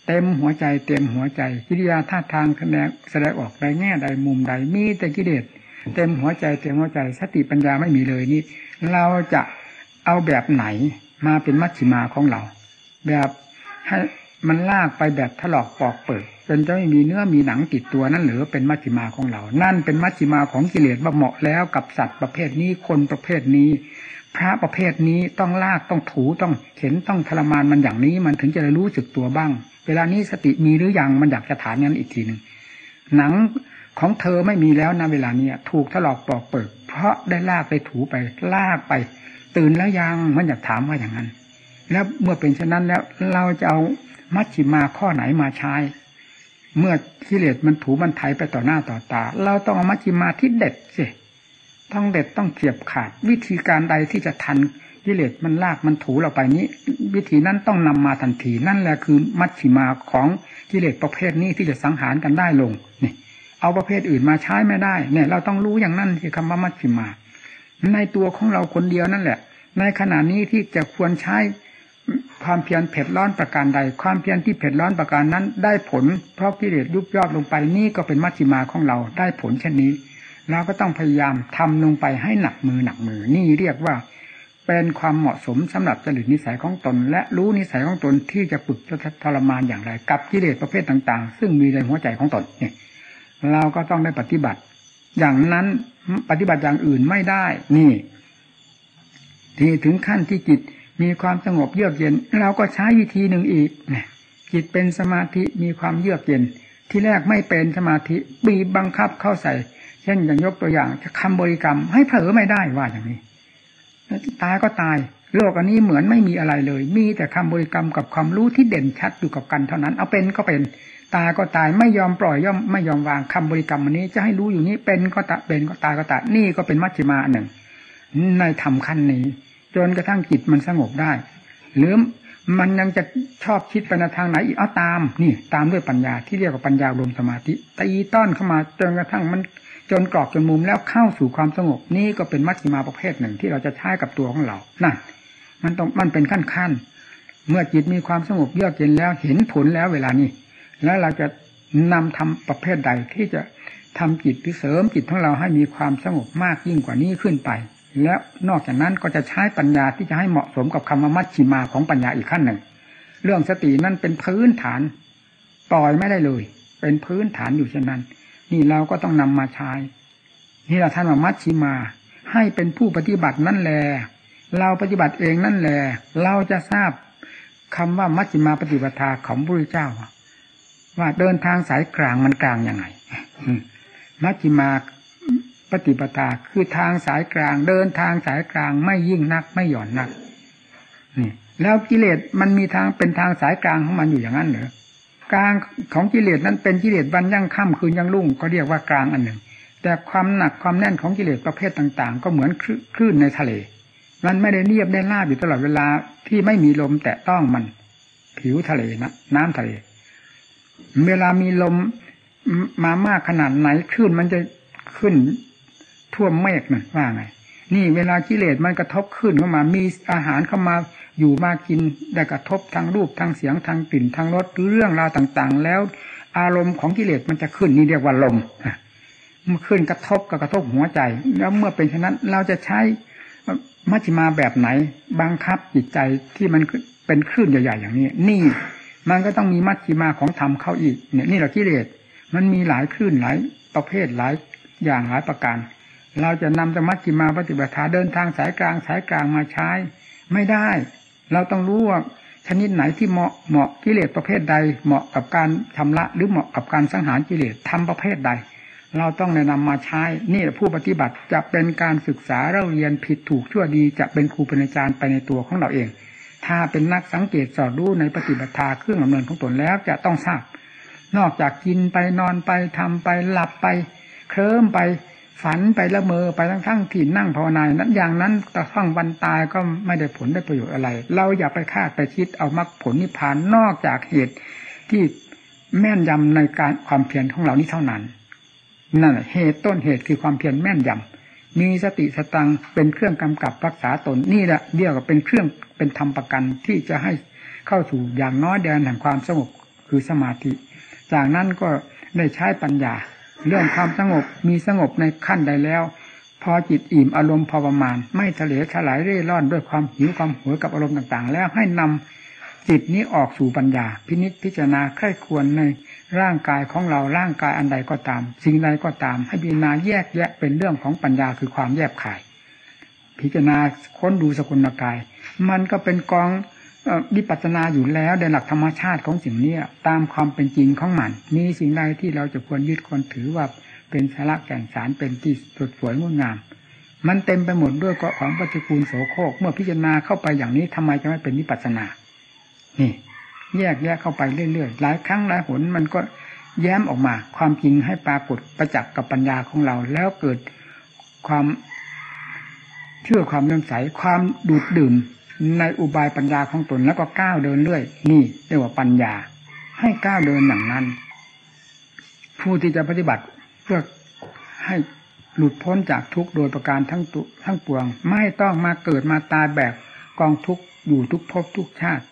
เต็มหัวใจเต็มหัวใจกิริยาท่าทางแสดงแสดงออกในแง่ใดมุมใดมีแต่กิเลส เต็มหัวใจเต็มหัวใจสติปัญญาไม่มีเลยนี่ เราจะเอาแบบไหนมาเป็นมัชฌิมาของเรา แบบให้มันลากไปแบบถลอกปอกเปิดจนจะไม่มีเนื้อมีหนังติดตัวนั่นหรือเป็นมัชฌิมาของเรา นั่นเป็นมัชฌิมาของกิเลสว่าเหมาะแล้วกับสัตว์ประเภทนี้คนประเภทนี้ พระประเภทนี้ต้องลากต้องถูต้องเข็นต้องทรมานมันอย่างนี้ มันถึงจะรู้สึกตัวบ้าง เวลานี้สติมีหรือยังมันอยากจะถามนั้นอีกทีหนึ่งหนังของเธอไม่มีแล้วนะเวลานี้ถูกถลอกปอกเปิด เพราะได้ลากไปถูไป ลากไป ตื่นแล้วยังมันอยากถามว่าอย่างนั้น แล้วเมื่อเป็นเช่นนั้นแล้วเราจะเอามัชชิมาข้อไหนมาใช้ เมื่อกิเลสมันถูมันไถไปต่อหน้าต่อตา เราต้องเอามัชชิมาที่เด็ดสิ ต้องเด็ดต้องเกียบขาด วิธีการใดที่จะทันกิเลสมันลากมันถูเราไปนี้ วิธีนั้นต้องนำมาทันทีนั่นแหละคือมัชชิมาของกิเลสประเภทนี้ที่จะสังหารกันได้ลงนี่เอาประเภทอื่นมาใช้ไม่ได้ เนี่ย เราต้องรู้อย่างนั้นที่คำว่ามัชชิมา ในตัวของเราคนเดียวนั่นแหละ ในขณะนี้ที่จะควรใช้ความเพียรเผ็ดร้อนประการใด ความเพียรที่เผ็ดร้อนประการนั้น ได้ผลเพราะกิเลสยุบยอดลงไปนี่ก็เป็นมัชฌิมาของเราได้ผลเช่นนี้ เราก็ต้องพยายามทำลงไปให้หนักมือหนักมือ นี่เรียกว่า เป็นความเหมาะสมสำหรับจริตนิสัยของตน และรู้นิสัยของตนที่จะฝึกทรมานอย่างไรกับกิเลสประเภทต่างๆ ซึ่งมีในหัวใจของตนเนี่ยเราก็ต้องได้ปฏิบัติ อย่างนั้นปฏิบัติอย่างอื่นไม่ได้ นี่ ที่ถึงขั้นที่จิตมีความสงบเยือกเย็น เราก็ใช้วิธีหนึ่งอีกเนี่ยจิตเป็นสมาธิมีความเยือกเย็น ที่แรกไม่เป็นสมาธิบีบบังคับเข้าใส่ เช่นอย่างยกตัวอย่างจะคำบริกรรม ให้เผลอไม่ได้ว่าอย่างนี้ตายก็ตาย โลกอันนี้เหมือนไม่มีอะไรเลย มีแต่คำบริกรรมกับความรู้ที่เด่นชัดอยู่กับกันเท่านั้น เอาเป็นก็เป็นตายก็ตายไม่ยอมปล่อยย่อมไม่ยอมวางคำบริกรรมอันนี้ จะให้รู้อยู่นี้เป็นก็ตะเป็นก็ตายก็ตายนี่ก็เป็นมัชฌิมาหนึ่ง ในธรรมขั้นนี้ จนกระทั่งจิตมันสงบได้ หรือมันยังจะชอบคิดไปในทางไหนอีกเอาตามนี่ตามด้วยปัญญาที่เรียกว่าปัญญารวมสมาธิตีต้อนเข้ามาจนกระทั่งมัน จนกรอกจนมุมแล้วเข้าสู่ความสงบนี่ก็เป็นมัชฌิมาประเภทหนึ่งที่เราจะใช้กับตัวของเรานั่นมันต้องมันเป็นขั้นขั้นเมื่อจิตมีความสงบเยือกเย็นแล้วเห็นผลแล้วเวลานี้ แล้วเราจะนำทำประเภทใดที่จะทำจิตหรือเสริมจิตของเราให้มีความสงบมากยิ่งกว่านี้ขึ้นไป และนอกจากนั้นก็จะใช้ปัญญาที่จะให้เหมาะสมกับคำว่ามัชชิมาของปัญญาอีกขั้นหนึ่ง เรื่องสตินั่นเป็นพื้นฐานปล่อยไม่ได้เลย เป็นพื้นฐานอยู่เช่นนั้น นี่เราก็ต้องนำมาใช้ นี่เราท่านว่ามัชชิมา ให้เป็นผู้ปฏิบัตินั่นแหละเราปฏิบัติเองนั่นแหละเราจะทราบคำว่ามัชชิมาปฏิปทาของพระพุทธเจ้าว่าเดินทางสายกลางมันกลางยังไงมัชชิมาปฏิปทาคือทางสายกลาง เดินทางสายกลางไม่ยิ่งนักไม่หย่อนนักนี่แล้วกิเลสมันมีทางเป็นทางสายกลางของมันอยู่อย่างนั้นเหรอ กลางของกิเลสนั้นเป็นกิเลสวันยั่งค่ำคืนยั่งรุ่งก็เรียกว่ากลางอันหนึ่ง แต่ความหนักความแน่นของกิเลสประเภทต่างๆ ก็เหมือนคลื่นในทะเล มันไม่ได้เรียบได้ลาบอยู่ตลอดเวลาที่ไม่มีลมแตะต้องมัน ผิวทะเลนะน้ำทะเล เวลามีลมมามากขนาดไหนคลื่นมันจะขึ้นท่วมเมฆนั่นว่าไง นี่เวลากิเลสมันกระทบขึ้นเข้ามา มีอาหารเข้ามา อยู่มากินได้กระทบทางรูปทางเสียงทางกลิ่นทางรสหรือเรื่องราวต่างๆ แล้วอารมณ์ของกิเลสมันจะขึ้นนี่เรียกว่าลมมันขึ้นกระทบกับกระทบหัวใจ แล้วเมื่อเป็นฉะนั้นเราจะใช้มัชฌิมาแบบไหน บังคับจิตใจที่มันเป็นคลื่นใหญ่ๆอย่างนี้ นี่มันก็ต้องมีมัชฌิมาของธรรมเข้าอีก เนี่ยนี่แหละกิเลสมันมีหลายคลื่นหลายประเภทหลายอย่างหลายประการ เราจะนำสมัชิมาปฏิบัติเดินทางสายกลางสายกลางมาใช้ ไม่ได้ เราต้องรู้ว่าชนิดไหนที่เหมาะเหมาะกิเลสประเภทใด เหมาะกับการชำระหรือเหมาะกับการสังหารกิเลสทำประเภทใด เราต้องแนะนำมาใช้นี่ผู้ปฏิบัติจะเป็นการศึกษาเราเรียนผิดถูกชั่วดีจะเป็นครูเป็นอาจารย์ไปในตัวของเราเอง ถ้าเป็นนักสังเกตสอดรู้ในปฏิบัติเครื่องดำเนินของตนแล้วจะต้องทราบ นอกจากกินไปนอนไปทำไปหลับไป เคลิ้มไป ฝันไปละเมอไปทั้งทั้งที่นั่งภาวนานั้นอย่างนั้นแต่ฟังวันตายก็ไม่ได้ผลได้ประโยชน์อะไร เราอย่าไปคาดไปคิดเอามรรคผลนิพพานนอกจากเหตุที่แม่นยำในการความเพียรของเรานี้เท่านั้นนั่นเหตุต้นเหตุคือความเพียรแม่นยมีสติสตังเป็นเครื่องกำกับรักษาตนนี่แหละเรียวกว่าเป็นเครื่องเป็นธรรมประกันที่จะให้เข้าสู่อย่างน้อยแดนแห่งความสงบคือสมาธิ จากนั้นก็ได้ใช้ปัญญา เรื่องความสงบมีสงบในขั้นใดแล้ว พอจิตอิ่มอารมณ์พอประมาณ ไม่ทะเลฉลายเร่ร่อนด้วยความหิวความหวยกับอารมณ์ต่างๆ แล้วให้นำจิตนี้ออกสู่ปัญญา พินิจพิจารณาใคร่ควรในร่างกายของเราร่างกายอันใดก็ตาม สิ่งใดก็ตาม ให้พิจารณาแยกแยะเป็นเรื่องของปัญญาคือความแยบขาย พิจารณาค้นดูสกุลกาย มันก็เป็นกอง วิปัสนาอยู่แล้วในหลักธรรมชาติของสิ่งนี้ตามความเป็นจริงของมัน มีสิ่งใดที่เราจะควรยึดควรถือว่าเป็นสาระแก่นสารเป็นที่สดสวยงดงาม มันเต็มไปหมดด้วยกาะของปฏิกูลโสโครกเมื่อพิจารณาเข้าไปอย่างนี้ทำไมจะไม่เป็นวิปัสนา นี่ แยกแยกเข้าไปเรื่อยๆหลายครั้งหลายหนมันก็แย้มออกมา ความจริงให้ปรากฏประจักษ์กับปัญญาของเรา แล้วเกิดความเชื่อความเลื่อมใสความดูดดื่ม ในอุบายปัญญาของตนแล้วก็ก้าวเดินเรื่อยนี่เรียกว่าปัญญา ให้ก้าวเดินอย่างนั้น ผู้ที่จะปฏิบัติเพื่อให้หลุดพ้นจากทุกโดยประการทั้งตุทั้งปวง ไม่ต้องมาเกิดมาตายแบบกองทุกอยู่ทุกภพทุกชาติ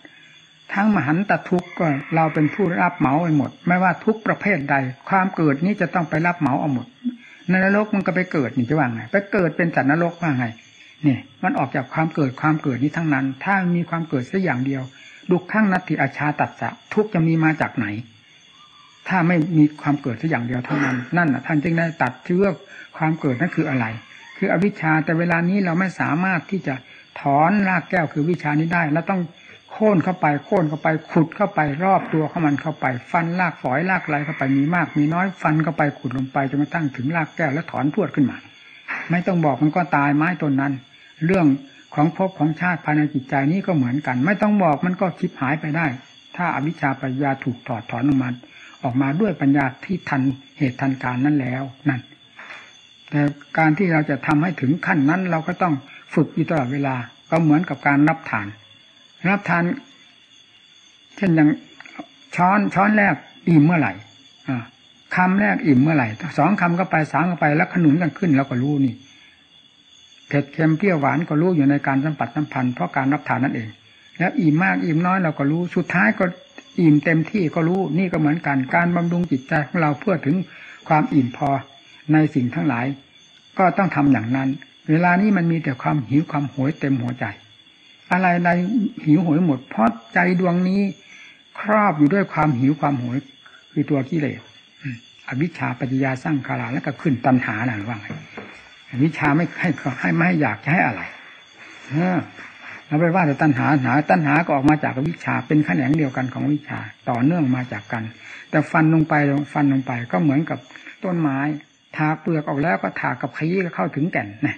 ทั้งมหันตทุกข์ก็เราเป็นผู้รับเหมาไปหมด ไม่ว่าทุกประเภทใด ความเกิดนี้จะต้องไปรับเหมาเอาหมดนนรกมันก็ไปเกิดนี่จะว่าไงไปเกิดเป็นสัตว์นรกว่าไง นี่มันออกจากความเกิดความเกิดนี้ทั้งนั้น ถ้ามีความเกิดสักอย่างเดียวดุข้างนัตติอาชาตัดสะทุกจะมีมาจากไหน ถ้าไม่มีความเกิดสักอย่างเดียวเท่านั้น นั่นท่านจึงได้ตัดเชือกความเกิดนั่นคืออะไร คืออวิชชาแต่เวลานี้เราไม่สามารถที่จะถอนรากแก้วคือวิชานี้ได้แล้วต้องโค่นเข้าไปโค่นเข้าไปขุดเข้าไปรอบตัวของมันเข้าไป ฟันรากฝอยรากไรเข้าไปมีมาก มีน้อยฟันเข้าไปขุดลงไปจนกระทั่งถึงรากแก้วแล้วถอนพวดขึ้นมา ไม่ต้องบอกมันก็ตายไม้ต้นนั้น เรื่องของภพของชาติภายในจิตใจนี้ก็เหมือนกัน ไม่ต้องบอกมันก็คิดหายไปได้ ถ้าอาวิชชาปัญญาถูกถอดถอนออกมาออกมาด้วยปัญญาที่ทันเหตุทันการนั้นแล้วนั่น แต่การที่เราจะทำให้ถึงขั้นนั้น เราก็ต้องฝึกอยู่ตลอดเวลา ก็เหมือนกับการรับทาน รับทาน เช่นอย่างช้อนช้อนแรกอิ่มเมื่อไหร่คำแรกอิ่มเมื่อไหร่สองคำก็ไปสามก็ไปแล้วขนุนกันขึ้นเราก็รู้นี่ เผ็ดเค็มเปรี้ยวหวานก็รู้อยู่ในการสัมผัสสัมพันธ์เพราะการรับทานนั่นเอง แล้วอิ่มมากอิ่มน้อยเราก็รู้สุดท้ายก็อิ่มเต็มที่ก็รู้นี่ก็เหมือนกันการบำรุงจิตใจของเราเพื่อถึงความอิ่มพอในสิ่งทั้งหลาย ก็ต้องทำอย่างนั้น เวลานี้มันมีแต่ความหิวความโหยเต็มหัวใจ อะไรใดหิวโหยหมดเพราะใจดวงนี้ ครอบอยู่ด้วยความหิวความโหยคือตัวกิเลสอวิชชาปัญญาสร้างคาราแล้วก็ขึ้นตัณหาหนังว่าไง วิชาไม่ให้ให้ไม่ให้อยากจะให้อะไรเราไปว่าแต่ตัณหาหาตัณหาก็ออกมาจากวิชาเป็นขแขนงเดียวกันของวิชา ต่อเนื่องมาจากกัน แต่ฟันลงไปฟันลงไปก็เหมือนกับต้นไม้ทาเปลือกออกแล้วก็ถากับขยี้ก็เข้าถึงแก่นนะ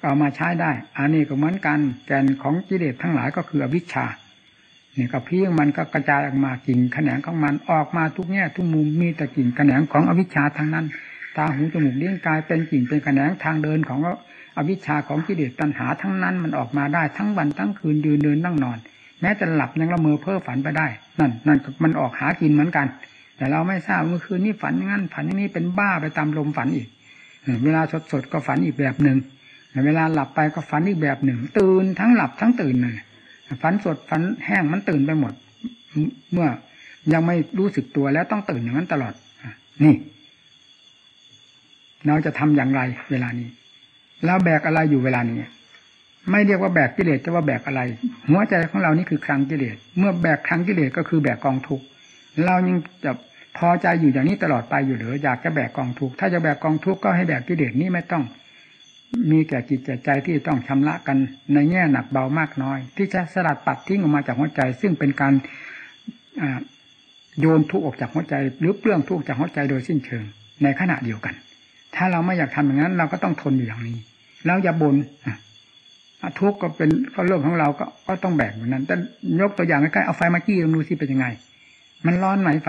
เอามาใช้ได้ อันนี้ก็เหมือนกันแก่นของกิเลสทั้งหลายก็คืออวิชชาเนี่ยกับพี่มันก็กระจายออกมากิ่งแขนงของมันออกมาทุกแง่ทุกมุมมีแต่กิ่งแขนงของอวิชชาทั้งนั้น ตาหูจมูกเลี้ยงกายเป็นกิ่งเป็นแขนงทางเดินของอวิชชาของกิเลสตัณหาทั้งนั้นมันออกมาได้ทั้งวันทั้งคืนยืนเดินนั่งนอน แม้จะหลับยังละเมอเพ้อฝันไปได้ นั่นนั่นมันออกหากินเหมือนกัน แต่เราไม่ทราบเมื่อคืนนี้ฝันงั้นฝันอย่างนี้เป็นบ้าไปตามลมฝันอีกเวลาสดสดก็ฝันอีกแบบหนึ่งเวลาหลับไปก็ฝันอีกแบบหนึ่ง ตื่นทั้งหลับทั้งตื่นเลยฝันสดฝันแห้งมันตื่นไปหมด เมื่อยังไม่รู้สึกตัวแล้วต้องตื่นอย่างนั้นตลอดนี่ เราจะทำอย่างไรเวลานี้ แล้วแบกอะไรอยู่เวลานี้ ไม่เรียกว่าแบกกิเลสจะว่าแบกอะไร หัวใจของเรานี่คือคลังกิเลส เมื่อแบกคลังกิเลสก็คือแบกกองทุกข์เรายังจะพอใจอยู่อย่างนี้ตลอดไปอยู่หรืออยากจะแบกกองทุกข์ถ้าจะแบกกองทุกข์ก็ให้แบกกิเลสนี้ไม่ต้อง มีแก่จิตใจที่ต้องชำระกันในแง่หนักเบามากน้อย ที่จะสลัดปัดทิ้งออกมาจากหัวใจ ซึ่งเป็นการโยนทุกข์ออกจากหัวใจ หรือเปลื้องทุกข์จากหัวใจโดยสิ้นเชิงในขณะเดียวกัน ถ้าเราไม่อยากทำอย่างนั้น เราก็ต้องทนอยู่อย่างนี้ แล้วอย่าบน่นทุกข์ก็เป็นก็เรื่องของเราก็ก็ต้องแบกเหมือนนั้นแต่ยกตัวอย่างใกล้ๆเอาไฟมาจี้ลองดูสิเป็นยังไง มันร้อนไหมไฟ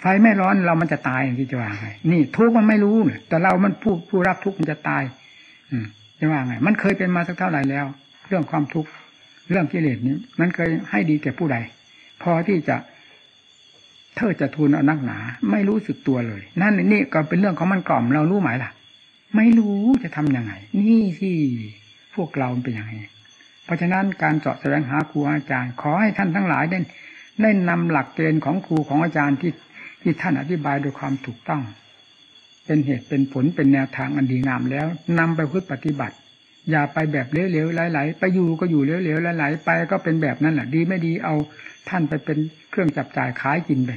ไฟไม่ร้อนเรามันจะตายอย่างที่จะว่าไงนี่ ทุกข์มันไม่รู้เนี่ยแต่เรามันผู้ผู้รับทุกข์มันจะตาย อืมจะว่าไง มันเคยเป็นมาสักเท่าไหร่แล้ว เรื่องความทุกข์เรื่องกิเลสนี้ มันเคยให้ดีแก่ผู้ใด พอที่จะ เธอจะทูลเอานักหนา ไม่รู้สึกตัวเลย นั่นนี่ก็เป็นเรื่องของมันกล่อมเรารู้ไหมล่ะ ไม่รู้จะทํำยังไง นี่ที่พวกเราเป็นยังไง เพราะฉะนั้นการเจาะแสวงหาครูอาจารย์ ขอให้ท่านทั้งหลายได้ได้นำหลักเกณฑ์ของครูของอาจารย์ที่ที่ท่านอธิบายโดยความถูกต้อง เป็นเหตุเป็นผลเป็นแนวทางอันดีงามแล้วนำไปพึ่ปฏิบัติ อย่าไปแบบเลี้ยวๆไหลๆไปอยู่ก็อยู่เลี้ยวๆไหลๆไปก็เป็นแบบนั้นแหละดีไม่ดีเอาท่านไปเป็นเครื่องจับจ่ายขายกินไป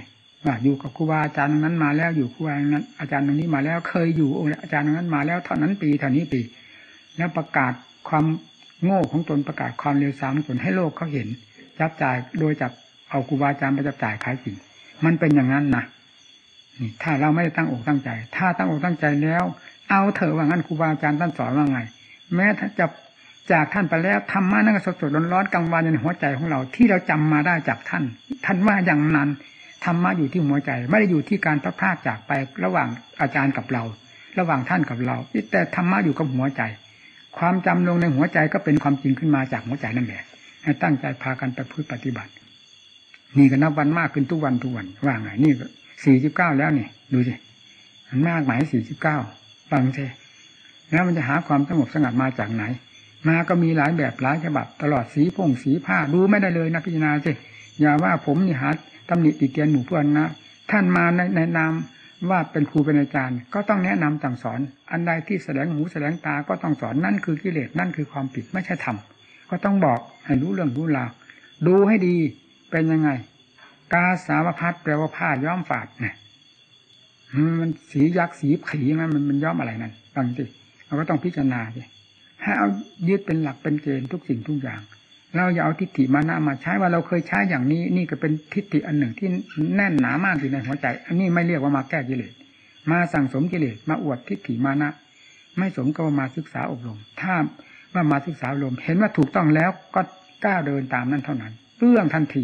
ว่าอยู่กับครูบาอาจารย์นั้นมาแล้วอยู่ครูบาอาจารย์ตรงนี้มาแล้วเคยอยู่องค์อาจารย์นั้นมาแล้วเท่านั้นปีเท่านี้ปี แล้วประกาศความโง่ของตนประกาศความเร็วสามของตนให้โลกเขาเห็น จับจ่ายโดยจับเอาครูบาอาจารย์ไปจับจ่ายขายกินมันเป็นอย่างนั้นนะนี่ถ้าเราไม่ได้ตั้งอกตั้งใจ ถ้าตั้งอกตั้งใจแล้ว เอาเถอะว่างั้นครูบาอาจารย์ท่านสอนว่าไง แม้ถ้าจะจากท่านไปแล้วธรรมะนั่นก็สดสดร้อนๆกลางวันในหัวใจของเรา ที่เราจำมาได้จากท่าน ท่านว่าอย่างนั้นธรรมะอยู่ที่หัวใจ ไม่ได้อยู่ที่การพลาดพลาดจากไประหว่างอาจารย์กับเรา ระหว่างท่านกับเราแต่ธรรมะอยู่กับหัวใจ ความจำลงในหัวใจก็เป็นความจริงขึ้นมาจากหัวใจนั่นแหละให้ตั้งใจพากันไปพูดปฏิบัติ นี่ก็นับวันมากขึ้นทุกวันทุกวันว่าไงนี่ก็สี่สิบเก้าแล้วนี่ดูสิมันมากหมายสี่สิบเก้าฟังสิ แล้วมันจะหาความสงบสงัดมาจากไหน มาก็มีหลายแบบหลายฉบับตลอดสีพงสีผ้าดูไม่ได้เลยนะพิจารณาสิอย่าว่าผมนี่หาตำหนิติเตียนหมู่เพื่อนนะท่านมาในในนามว่าเป็นครูเป็นอาจารย์ ก็ต้องแนะนำสั่งสอน อันใดที่แสดงหูแสดงตาก็ต้องสอนนั่นคือกิเลสนั่นคือความผิดไม่ใช่ธรรมก็ต้องบอกให้รู้เรื่องรู้ราวดูให้ดีเป็นยังไง กาสาวพัดแปลว่าผ้าย้อมฝาดเนี่ยมันสียักษ์สีผีนั้นมันมันย้อมอะไรนั่นฟังดิ เราก็ต้องพิจารณาดิให้เอายึดเป็นหลักเป็นเกณฑ์ทุกสิ่งทุกอย่าง เราอย่าเอาทิฏฐิมานะมาใช้ว่าเราเคยใช้อย่างนี้ นี่ก็เป็นทิฏฐิอันหนึ่งที่แน่นหนามากอยู่ในหัวใจ อันนี้ไม่เรียกว่ามาแก้กิเลสมาสั่งสมกิเลสมาอวดทิฏฐิมานะ ไม่สมกับมาศึกษาอบรม ถ้าว่ามาศึกษาอบรม เห็นว่าถูกต้องแล้วก็กล้าเดินตามนั้นเท่านั้นเรื่องทันที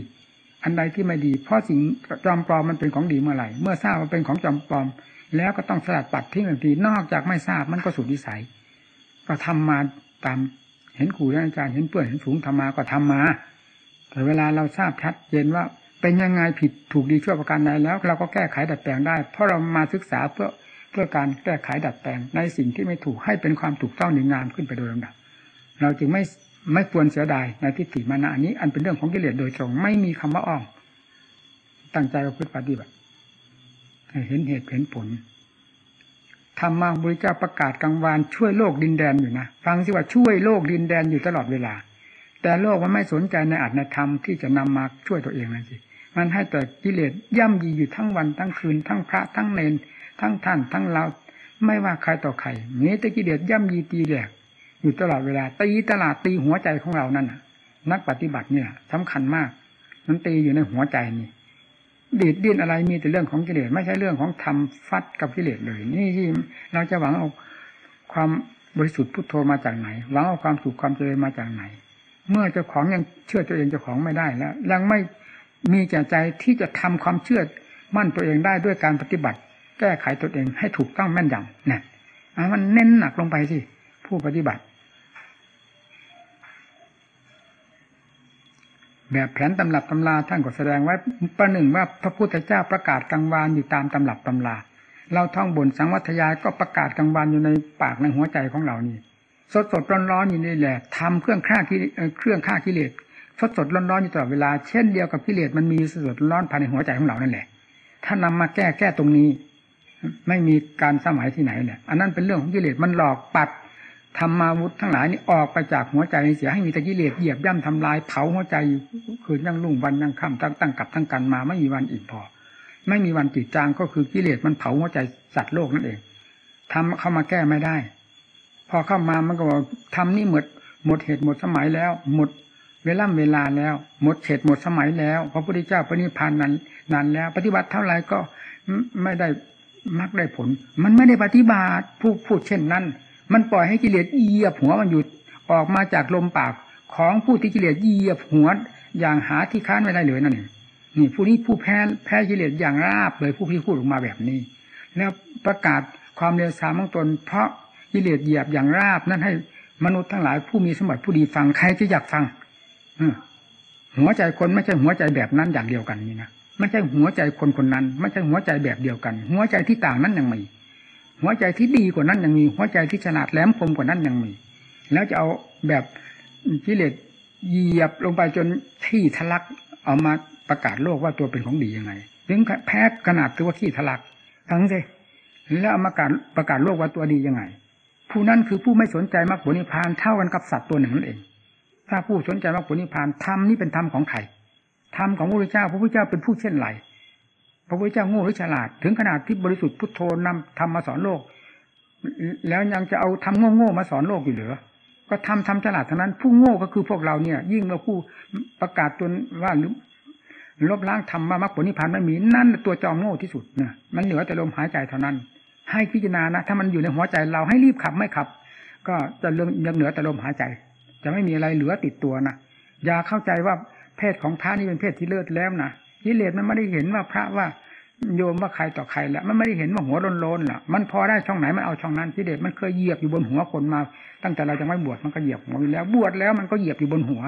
อันใดที่ไม่ดี เพราะสิ่งจอมปลอมมันเป็นของดีเมื่อไหร่ เมื่อทราบว่าเป็นของจอมปลอม แล้วก็ต้องสลัดปัดทิ้งทันทีนอกจากไม่ทราบมันก็สุดวิสัย ก็ทำมาตามเห็นครูอาจารย์เห็นเพื่อนเห็นฝูงทำมาก็ทำมา แต่เวลาเราทราบชัดเจนว่าเป็นยังไงผิดถูกดีชั่วประการใดแล้ว เราก็แก้ไขดัดแปลงได้ เพราะเรามาศึกษาเพื่อเพื่อการแก้ไขดัดแปลงในสิ่งที่ไม่ถูกให้เป็นความถูกต้องดีงามขึ้นไปโดยลำดับ เราจึงไม่ไม่ควรเสียดายในทิฏฐิมานะอันนี้ อันเป็นเรื่องของกิเลสโดยตรง ไม่มีคำว่าอ้อมตั้งใจประพฤติปฏิบัติ เห็นเหตุเห็นผลธรรมะบริเจ้าประกาศกลางวานช่วยโลกดินแดนอยู่นะฟังสิว่าช่วยโลกดินแดนอยู่ตลอดเวลา แต่โลกมันไม่สนใจในอัตในธรรมที่จะนำมาช่วยตัวเองนั่นสิมันให้แต่กิเลสย่ำยีอยู่ทั้งวันทั้งคืน ทั้งพระทั้งเนนทั้งท่านทั้งเราไม่ว่าใครต่อใครมีแต่กิเลสย่ำยีตีแหลกอยู่ตลอดเวลาตีตลาดตีหัวใจของเรานั่นนักปฏิบัติเนี่ยสำคัญมากมันตีอยู่ในหัวใจนี่ ดีดดิ้นอะไรมีแต่เรื่องของกิเลสไม่ใช่เรื่องของทำฟัดกับกิเลสเลย นี่ที่เราจะหวังเอาความบริสุทธิ์พุทโธมาจากไหนหวังเอาความสุขความเจริญมาจากไหน เมื่อเจ้าของยังเชื่อตัวเองเจ้าของไม่ได้แล้ว ยังไม่มีใจใจที่จะทำความเชื่อมั่นตัวเองได้ด้วยการปฏิบัติ แก้ไขตัวเองให้ถูกต้องแม่นยำเนี่ยมันเน้นหนักลงไปสิผู้ปฏิบัติ แบบแผนตำรับตำราท่านก็แสดงไว้ประหนึ่งว่าพระพุทธเจ้าประกาศกลางวานอยู่ตามตำรับตำรา เราท่องบนสังวัตยายก็ประกาศกลางวานอยู่ในปากในหัวใจของเรานี่ สดสดร้อนร้อนอยู่นี่แหละทำเครื่องฆ่ากิเครื่องฆ่ากิเลสสดสดร้อนร้อนอยู่ตลอดเวลาเช่นเดียวกับกิเลสมันมีสดสดร้อนภายในหัวใจของเรานั่นแหละ ถ้านำมาแก้แก้ตรงนี้ ไม่มีการสมัยที่ไหนเนี่ยอันนั้นเป็นเรื่องของกิเลสมันหลอกปัด ธรรมาวุธทั้งหลายนี่ออกไปจากหัวใจเสียให้มีแต่กิเลสเหยียบย่ำทำลายเผาหัวใจคืนยังลุ่งวันยังค่ำตั้งตั้งกับตั้งกันมาไม่มีวันอิ่มพอ ไม่มีวันจิตจางก็คือกิเลสมันเผาหัวใจสัตว์โลกนั่นเองทำเข้ามาแก้ไม่ได้ พอเข้ามามันก็บอกทำนี่หมดหมดเหตุหมดสมัยแล้ว หมดเวลาเวลาแล้ว หมดเขตหมดสมัยแล้วพระพุทธเจ้าปณิพันนั้นนานแล้ว ปฏิบัติเท่าไหร่ก็ไม่ได้มักได้ผล มันไม่ได้ปฏิบัติผู้พูดเช่นนั้น มันปล่อยให้กิเลสเหยียบหัวมันหยุดออกมาจากลมปากของผู้ที่กิเลสเหยียบหัวอย่างหาที่ค้านไม่ได้เลยนั่นเองนี่ผู้นี้ผู้แพ้แพ้กิเลสอย่างราบเลยผู้ที่พูดออกมาแบบนี้ แล้วประกาศความเร็วสามของตน เพราะกิเลสเหยียบอย่างราบ นั้นให้มนุษย์ทั้งหลายผู้มีสมบัติผู้ดีฟังใครจะอยากฟังหัวใจคนไม่ใช่หัวใจแบบนั้นอย่างเดียวกันนี่นะไม่ใช่หัวใจคนคนนั้น ไม่ใช่หัวใจแบบเดียวกัน หัวใจที่ต่างนั้นยังมี หัวใจที่ดีกว่านั้นยังมี หัวใจที่ฉลาดแหลมคมกว่านั้นยังมี แล้วจะเอาแบบกิเลสเหยียบลงไปจนที่ทะลักเอามาประกาศโลกว่าตัวเป็นของดียังไงถึงแพ้ขนาดตัวที่ทะลักทั้งสิแล้วเอามาประกาศประกาศโลกว่าตัวดียังไง ผู้นั้นคือผู้ไม่สนใจมรรคผลนิพพานเท่ากันกับสัตว์ตัวหนึ่งนั่นเอง ถ้าผู้สนใจมรรคผลนิพพานธรรมนี่เป็นธรรมของใครธรรมของพระพุทธเจ้าพระพุทธเจ้าเป็นผู้เช่นไร พระพุทธเจ้าโง่หรือฉลาด ถึงขนาดที่บริสุทธิ์พุทโธนำธรรมมาสอนโลก แล้วยังจะเอาทำโง่ๆมาสอนโลกอยู่เหรือก็ทำทำฉลาดเท่านั้น ผู้โง่ก็คือพวกเราเนี่ย ยิ่งเมื่อผู้ประกาศตนว่าหรือลบล้างธรรมามรรคผลนิพพานไม่มีนั่นตัวจอมโง่ที่สุดนี่ยมันเหลือแต่ลมหายใจเท่านั้น ให้พิจารณานะ ถ้ามันอยู่ในหัวใจเราให้รีบขับไม่ขับ ก็จะเรื่องยังเหลือแต่ลมหายใจ จะไม่มีอะไรเหลือติดตัวนะอย่าเข้าใจว่าเพศของพระนี่เป็นเพศที่เลิศแล้วนะ กิเลสมันไม่ได้เห็นว่าพระว่าโยมว่าใครต่อใครแล้วมันไม่ได้เห็นว่าหัวโลนๆล่ะมันพอได้ช่องไหนมันเอาช่องนั้นกิเลสมันเคยเหยียบอยู่บนหัวคนมา ตั้งแต่เราจะไม่บวชมันก็เหยียบหัวอยู่แล้ว บวชแล้วมันก็เหยียบอยู่บนหัว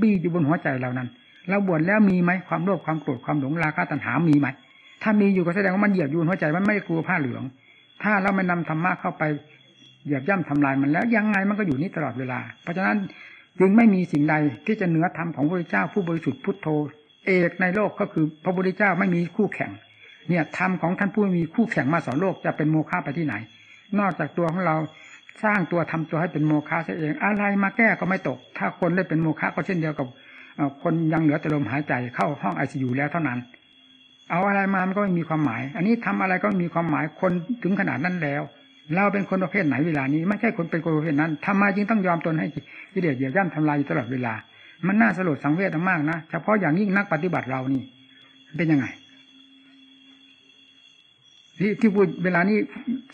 บีอยู่บนหัวใจเรานั้นเราบวชแล้วมีไหมความโลภความโกรธความหลงราคะตัณหามีไหมถ้ามีอยู่ก็แสดงว่ามันเหยียบอยู่บนหัวใจมันไม่กลัวผ้าเหลือง ถ้าเราไม่นำธรรมะเข้าไปเหยียบย่ำทำลายมันแล้วยังไงมันก็อยู่นี่ตลอดเวลา เพราะฉะนั้นจึงไม่มีสิ่งใดที่จะเหนือธรรมของพระเจ้าผู้บริสุทธิ์พุทโธ เอกในโลกก็คือพระพุทธเจ้าไม่มีคู่แข่ง เนี่ยธรรมของท่านผู้มีคู่แข่งมาสอนโลกจะเป็นโมฆะไปที่ไหน นอกจากตัวของเราสร้างตัวทำตัวให้เป็นโมฆะซะเองอะไรมาแก้ก็ไม่ตก ถ้าคนได้เป็นโมฆะก็เช่นเดียวกับคนยังเหลือแต่ลมหายใจเข้าห้องไอซียูแล้วเท่านั้น เอาอะไรมามันก็ไม่มีความหมาย อันนี้ทำอะไรก็มีความหมายคนถึงขนาดนั้นแล้ว เราเป็นคนประเภทไหนเวลานี้ ไม่ใช่คนเป็นคนประเภทนั้นทำไมจึงต้องยอมตนให้กิเลสเหยียบย่ำทำลายอยู่ตลอดเวลา มันน่าสลดสังเวชมากนะเฉพาะอย่างยิ่งนักปฏิบัติเรานี่ เป็นยังไงที่ที่พูดเวลานี้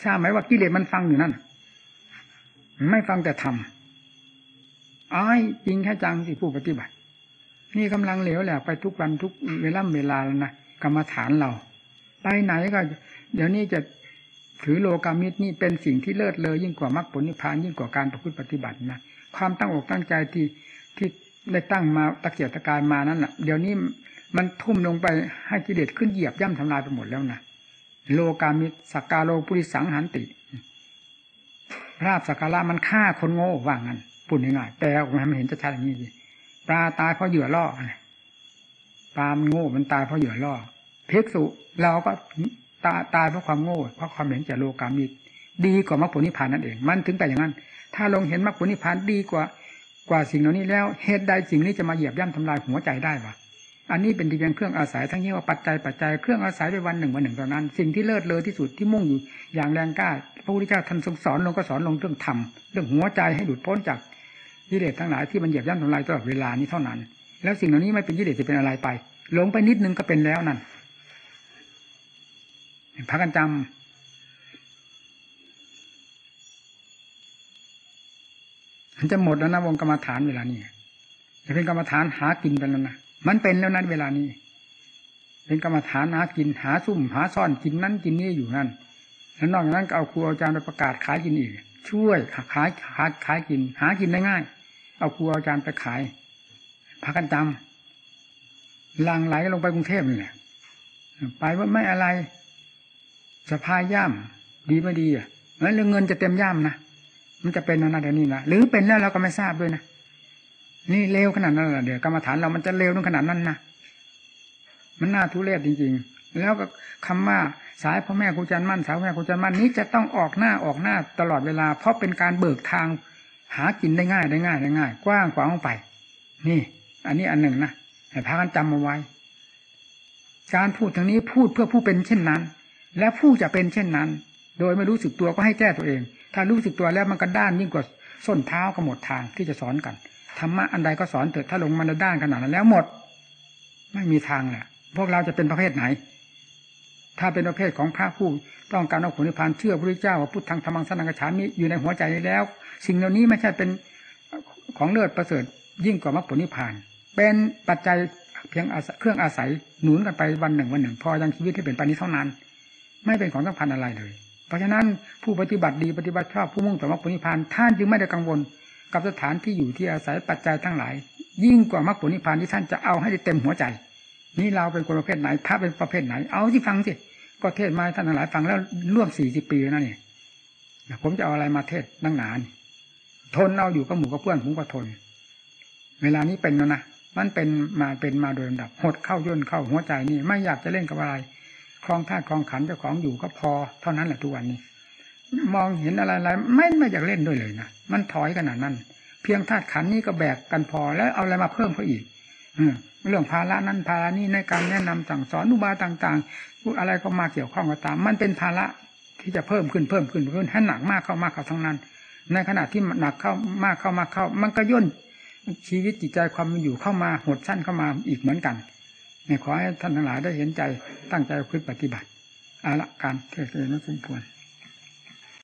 ทราบไหมว่ากิเลสมันฟังอยู่นั่นไม่ฟังแต่ทำอ้ายจริงแค่จังที่ผู้ปฏิบัติ นี่กำลังเหลวแหละไปทุกวันทุกเวลาเวลาแล้วนะกรรมฐานเราไปไหนก็ เดี๋ยวนี้จะถือโลกามิตรนี่เป็นสิ่งที่เลิศเลยยิ่งกว่ามรรคผลนิพพานยิ่งกว่าการประพฤติปฏิบัตินะความตั้งอกตั้งใจที่ที่ ได้ตั้งมาตะเกียบตะการมานั้นแหละเดี๋ยวนี้มันทุ่มลงไปให้กิเลสขึ้นเหยียบย่ำทำลายไปหมดแล้วนะโลกามิสักกาโลปุริสังหันติ ราบสักการะมันฆ่าคนโง่ว่างั้นพูดง่ายๆแต่มันเห็นชัดๆอย่างนี้ดิปลาตายเพราะเหยื่อล่อปลาโง่มันตายเพราะเหยื่อล่อเพกสุเราก็ตาตายเพราะความโง่เพราะความเห็นแก่โลกามิดีกว่ามรรคผลนิพพานนั่นเอง มันถึงแต่อย่างนั้น ถ้าลงเห็นมรรคผลนิพพานดีกว่า กว่าสิ่งเหล่านี้แล้วเหตุใดสิ่งนี้จะมาเหยียบย่ำทำลายหัวใจได้วะอันนี้เป็นเพียงเครื่องอาศัยทั้งนี้ว่าปัจจัยปัจจัยเครื่องอาศัยไปวันหนึ่งวันหนึ่งตอนนั้น สิ่งที่เลิศเลอที่สุดที่มุ่งอยู่อย่างแรงกล้าพระพุทธเจ้าท่านทรงสอนลงก็สอนลงเรื่องธรรมเรื่องหัวใจให้หลุดพ้นจากกิเลสทั้งหลายที่มันเหยียบย่ำทำลายตลอดเวลานี้เท่านั้น แล้วสิ่งเหล่านี้ไม่เป็นกิเลสจะเป็นอะไรไปหลงไปนิดนึงก็เป็นแล้วนั่นพักกันจำ มันจะหมดแล้วนะวงกรรมฐานเวลานี้จะเป็นกรรมฐานหากินไปแล้วนะมันเป็นแล้วนั้นเวลานี้ เป็นกรรมฐานหากินหาซุ่มหาซ่อนกินนั้นกินนี่อยู่นั่นแล้วนอกจากนั้นก็เอาครูอาจารย์ไปประกาศขายกินอีก ช่วยขายขายขายกิน หากินได้ง่าย เอาครูอาจารย์ไปขายพักกันจำลังไหลลงไปกรุงเทพนี่แหละไปว่าไม่อะไรสะพายย่ามดีไม่ดีอะแล้วเรื่องเงินจะเต็มย่ามนะ มันจะเป็นนะเดี๋ยวนี้นะหรือเป็นแล้วเราก็ไม่ทราบด้วยนะนี่เลวขนาดนั้นเดี๋ยวกรรมฐานเรามันจะเลวถึงขนาดนั้นนะมันน่าทุเรศจริง ๆ แล้วก็คำว่าสายพ่อแม่ครูจันมั่นสายพ่อแม่ครูจันมั่นนี้จะต้องออกหน้าออกหน้าตลอดเวลา เพราะเป็นการเบิกทางหากินได้ง่ายได้ง่ายได้ง่าย กว้างขวางไป นี่ อันนี้อันหนึ่งนะให้พากันจำเอาไว้ การพูดทางนี้พูดเพื่อผู้เป็นเช่นนั้น และผู้จะเป็นเช่นนั้น โดยไม่รู้สึกตัวก็ให้แก้ตัวเอง ถ้ารู้สึกตัวแล้วมันก็ด้านยิ่งกว่าส้นเท้าก็หมดทางที่จะสอนกันธรรมะอันใดก็สอนเถิดถ้าลงมาในด้านขนาดนั้นแล้วหมด ไม่มีทางแหละพวกเราจะเป็นประเภทไหน ถ้าเป็นประเภทของพระผู้ต้องการเอาผลนิพพานเชื่อพระพุทธเจ้าว่าพุทธังธรรมังสนังกระฉามิอยู่ในหัวใจแล้ว สิ่งเหล่านี้ไม่ใช่เป็นของเลิศประเสริฐยิ่งกว่ามรรคผลนิพพาน เป็นปัจจัยเพียงเครื่องอาศัยหนุนกันไปวันหนึ่งวันหนึ่ง พอยังชีวิตที่เป็นปานนี้เท่านั้น ไม่เป็นของสำคัญอะไรเลย เพราะฉะนั้นผู้ปฏิบัติดีปฏิบัติชอบผู้มุ่งต่อมรรคผลนิพพานท่านจึงไม่ได้กังวล กับสถานที่อยู่ที่อาศัยปัจจัยทั้งหลาย ยิ่งกว่ามรรคผลนิพพานที่ท่านจะเอาให้ได้เต็มหัวใจ นี่เราเป็นคนประเภทไหนพระเป็นประเภทไหน เอาที่ฟังสิก็เทศมาท่านทั้งหลายฟังแล้วร่วมสี่สิบปีแล้วนี่ผมจะเอาอะไรมาเทศนั่งนานทนเอาอยู่กับหมู่กับเพื่อนผมก็ทน เวลานี้เป็นแล้วนะมันเป็นมาเป็นมาโดยลำดับหดเข้าย่นเข้าหัวใจนี่ไม่อยากจะเล่นกับอะไร คลองธาตุคลองขันเจ้าของอยู่ก็พอ เท่านั้นแหละทุกวันนี้ มองเห็นอะไรอะไม่ไม่อยากเล่นด้วยเลยนะมันถอยขนาดนั้น เพียงธาตุขันนี้ก็แบกกันพอแล้วเอาอะไรมาเพิ่มเขาอีกเรื่องภาระนั้นภาระนี้ในการแนะนำสั่งสอนอุบาต่างๆอะไรก็มาเกี่ยวข้องกับตาม มันเป็นภาระที่จะเพิ่มขึ้นเพิ่มขึ้นเพิ่มให้หนักมากเข้ามากเข้าทั้งนั้น ในขณะที่หนักเข้ามากเข้ามากเข้า มันก็ย่นชีวิตจิตใจความมันอยู่เข้ามาหดสั้นเข้ามาอีกเหมือนกัน เนี่ยขอให้ท่านทั้งหลายได้เห็นใจตั้งใจพึ่งปฏิบัติอาละการเทศน์นั้นสมควร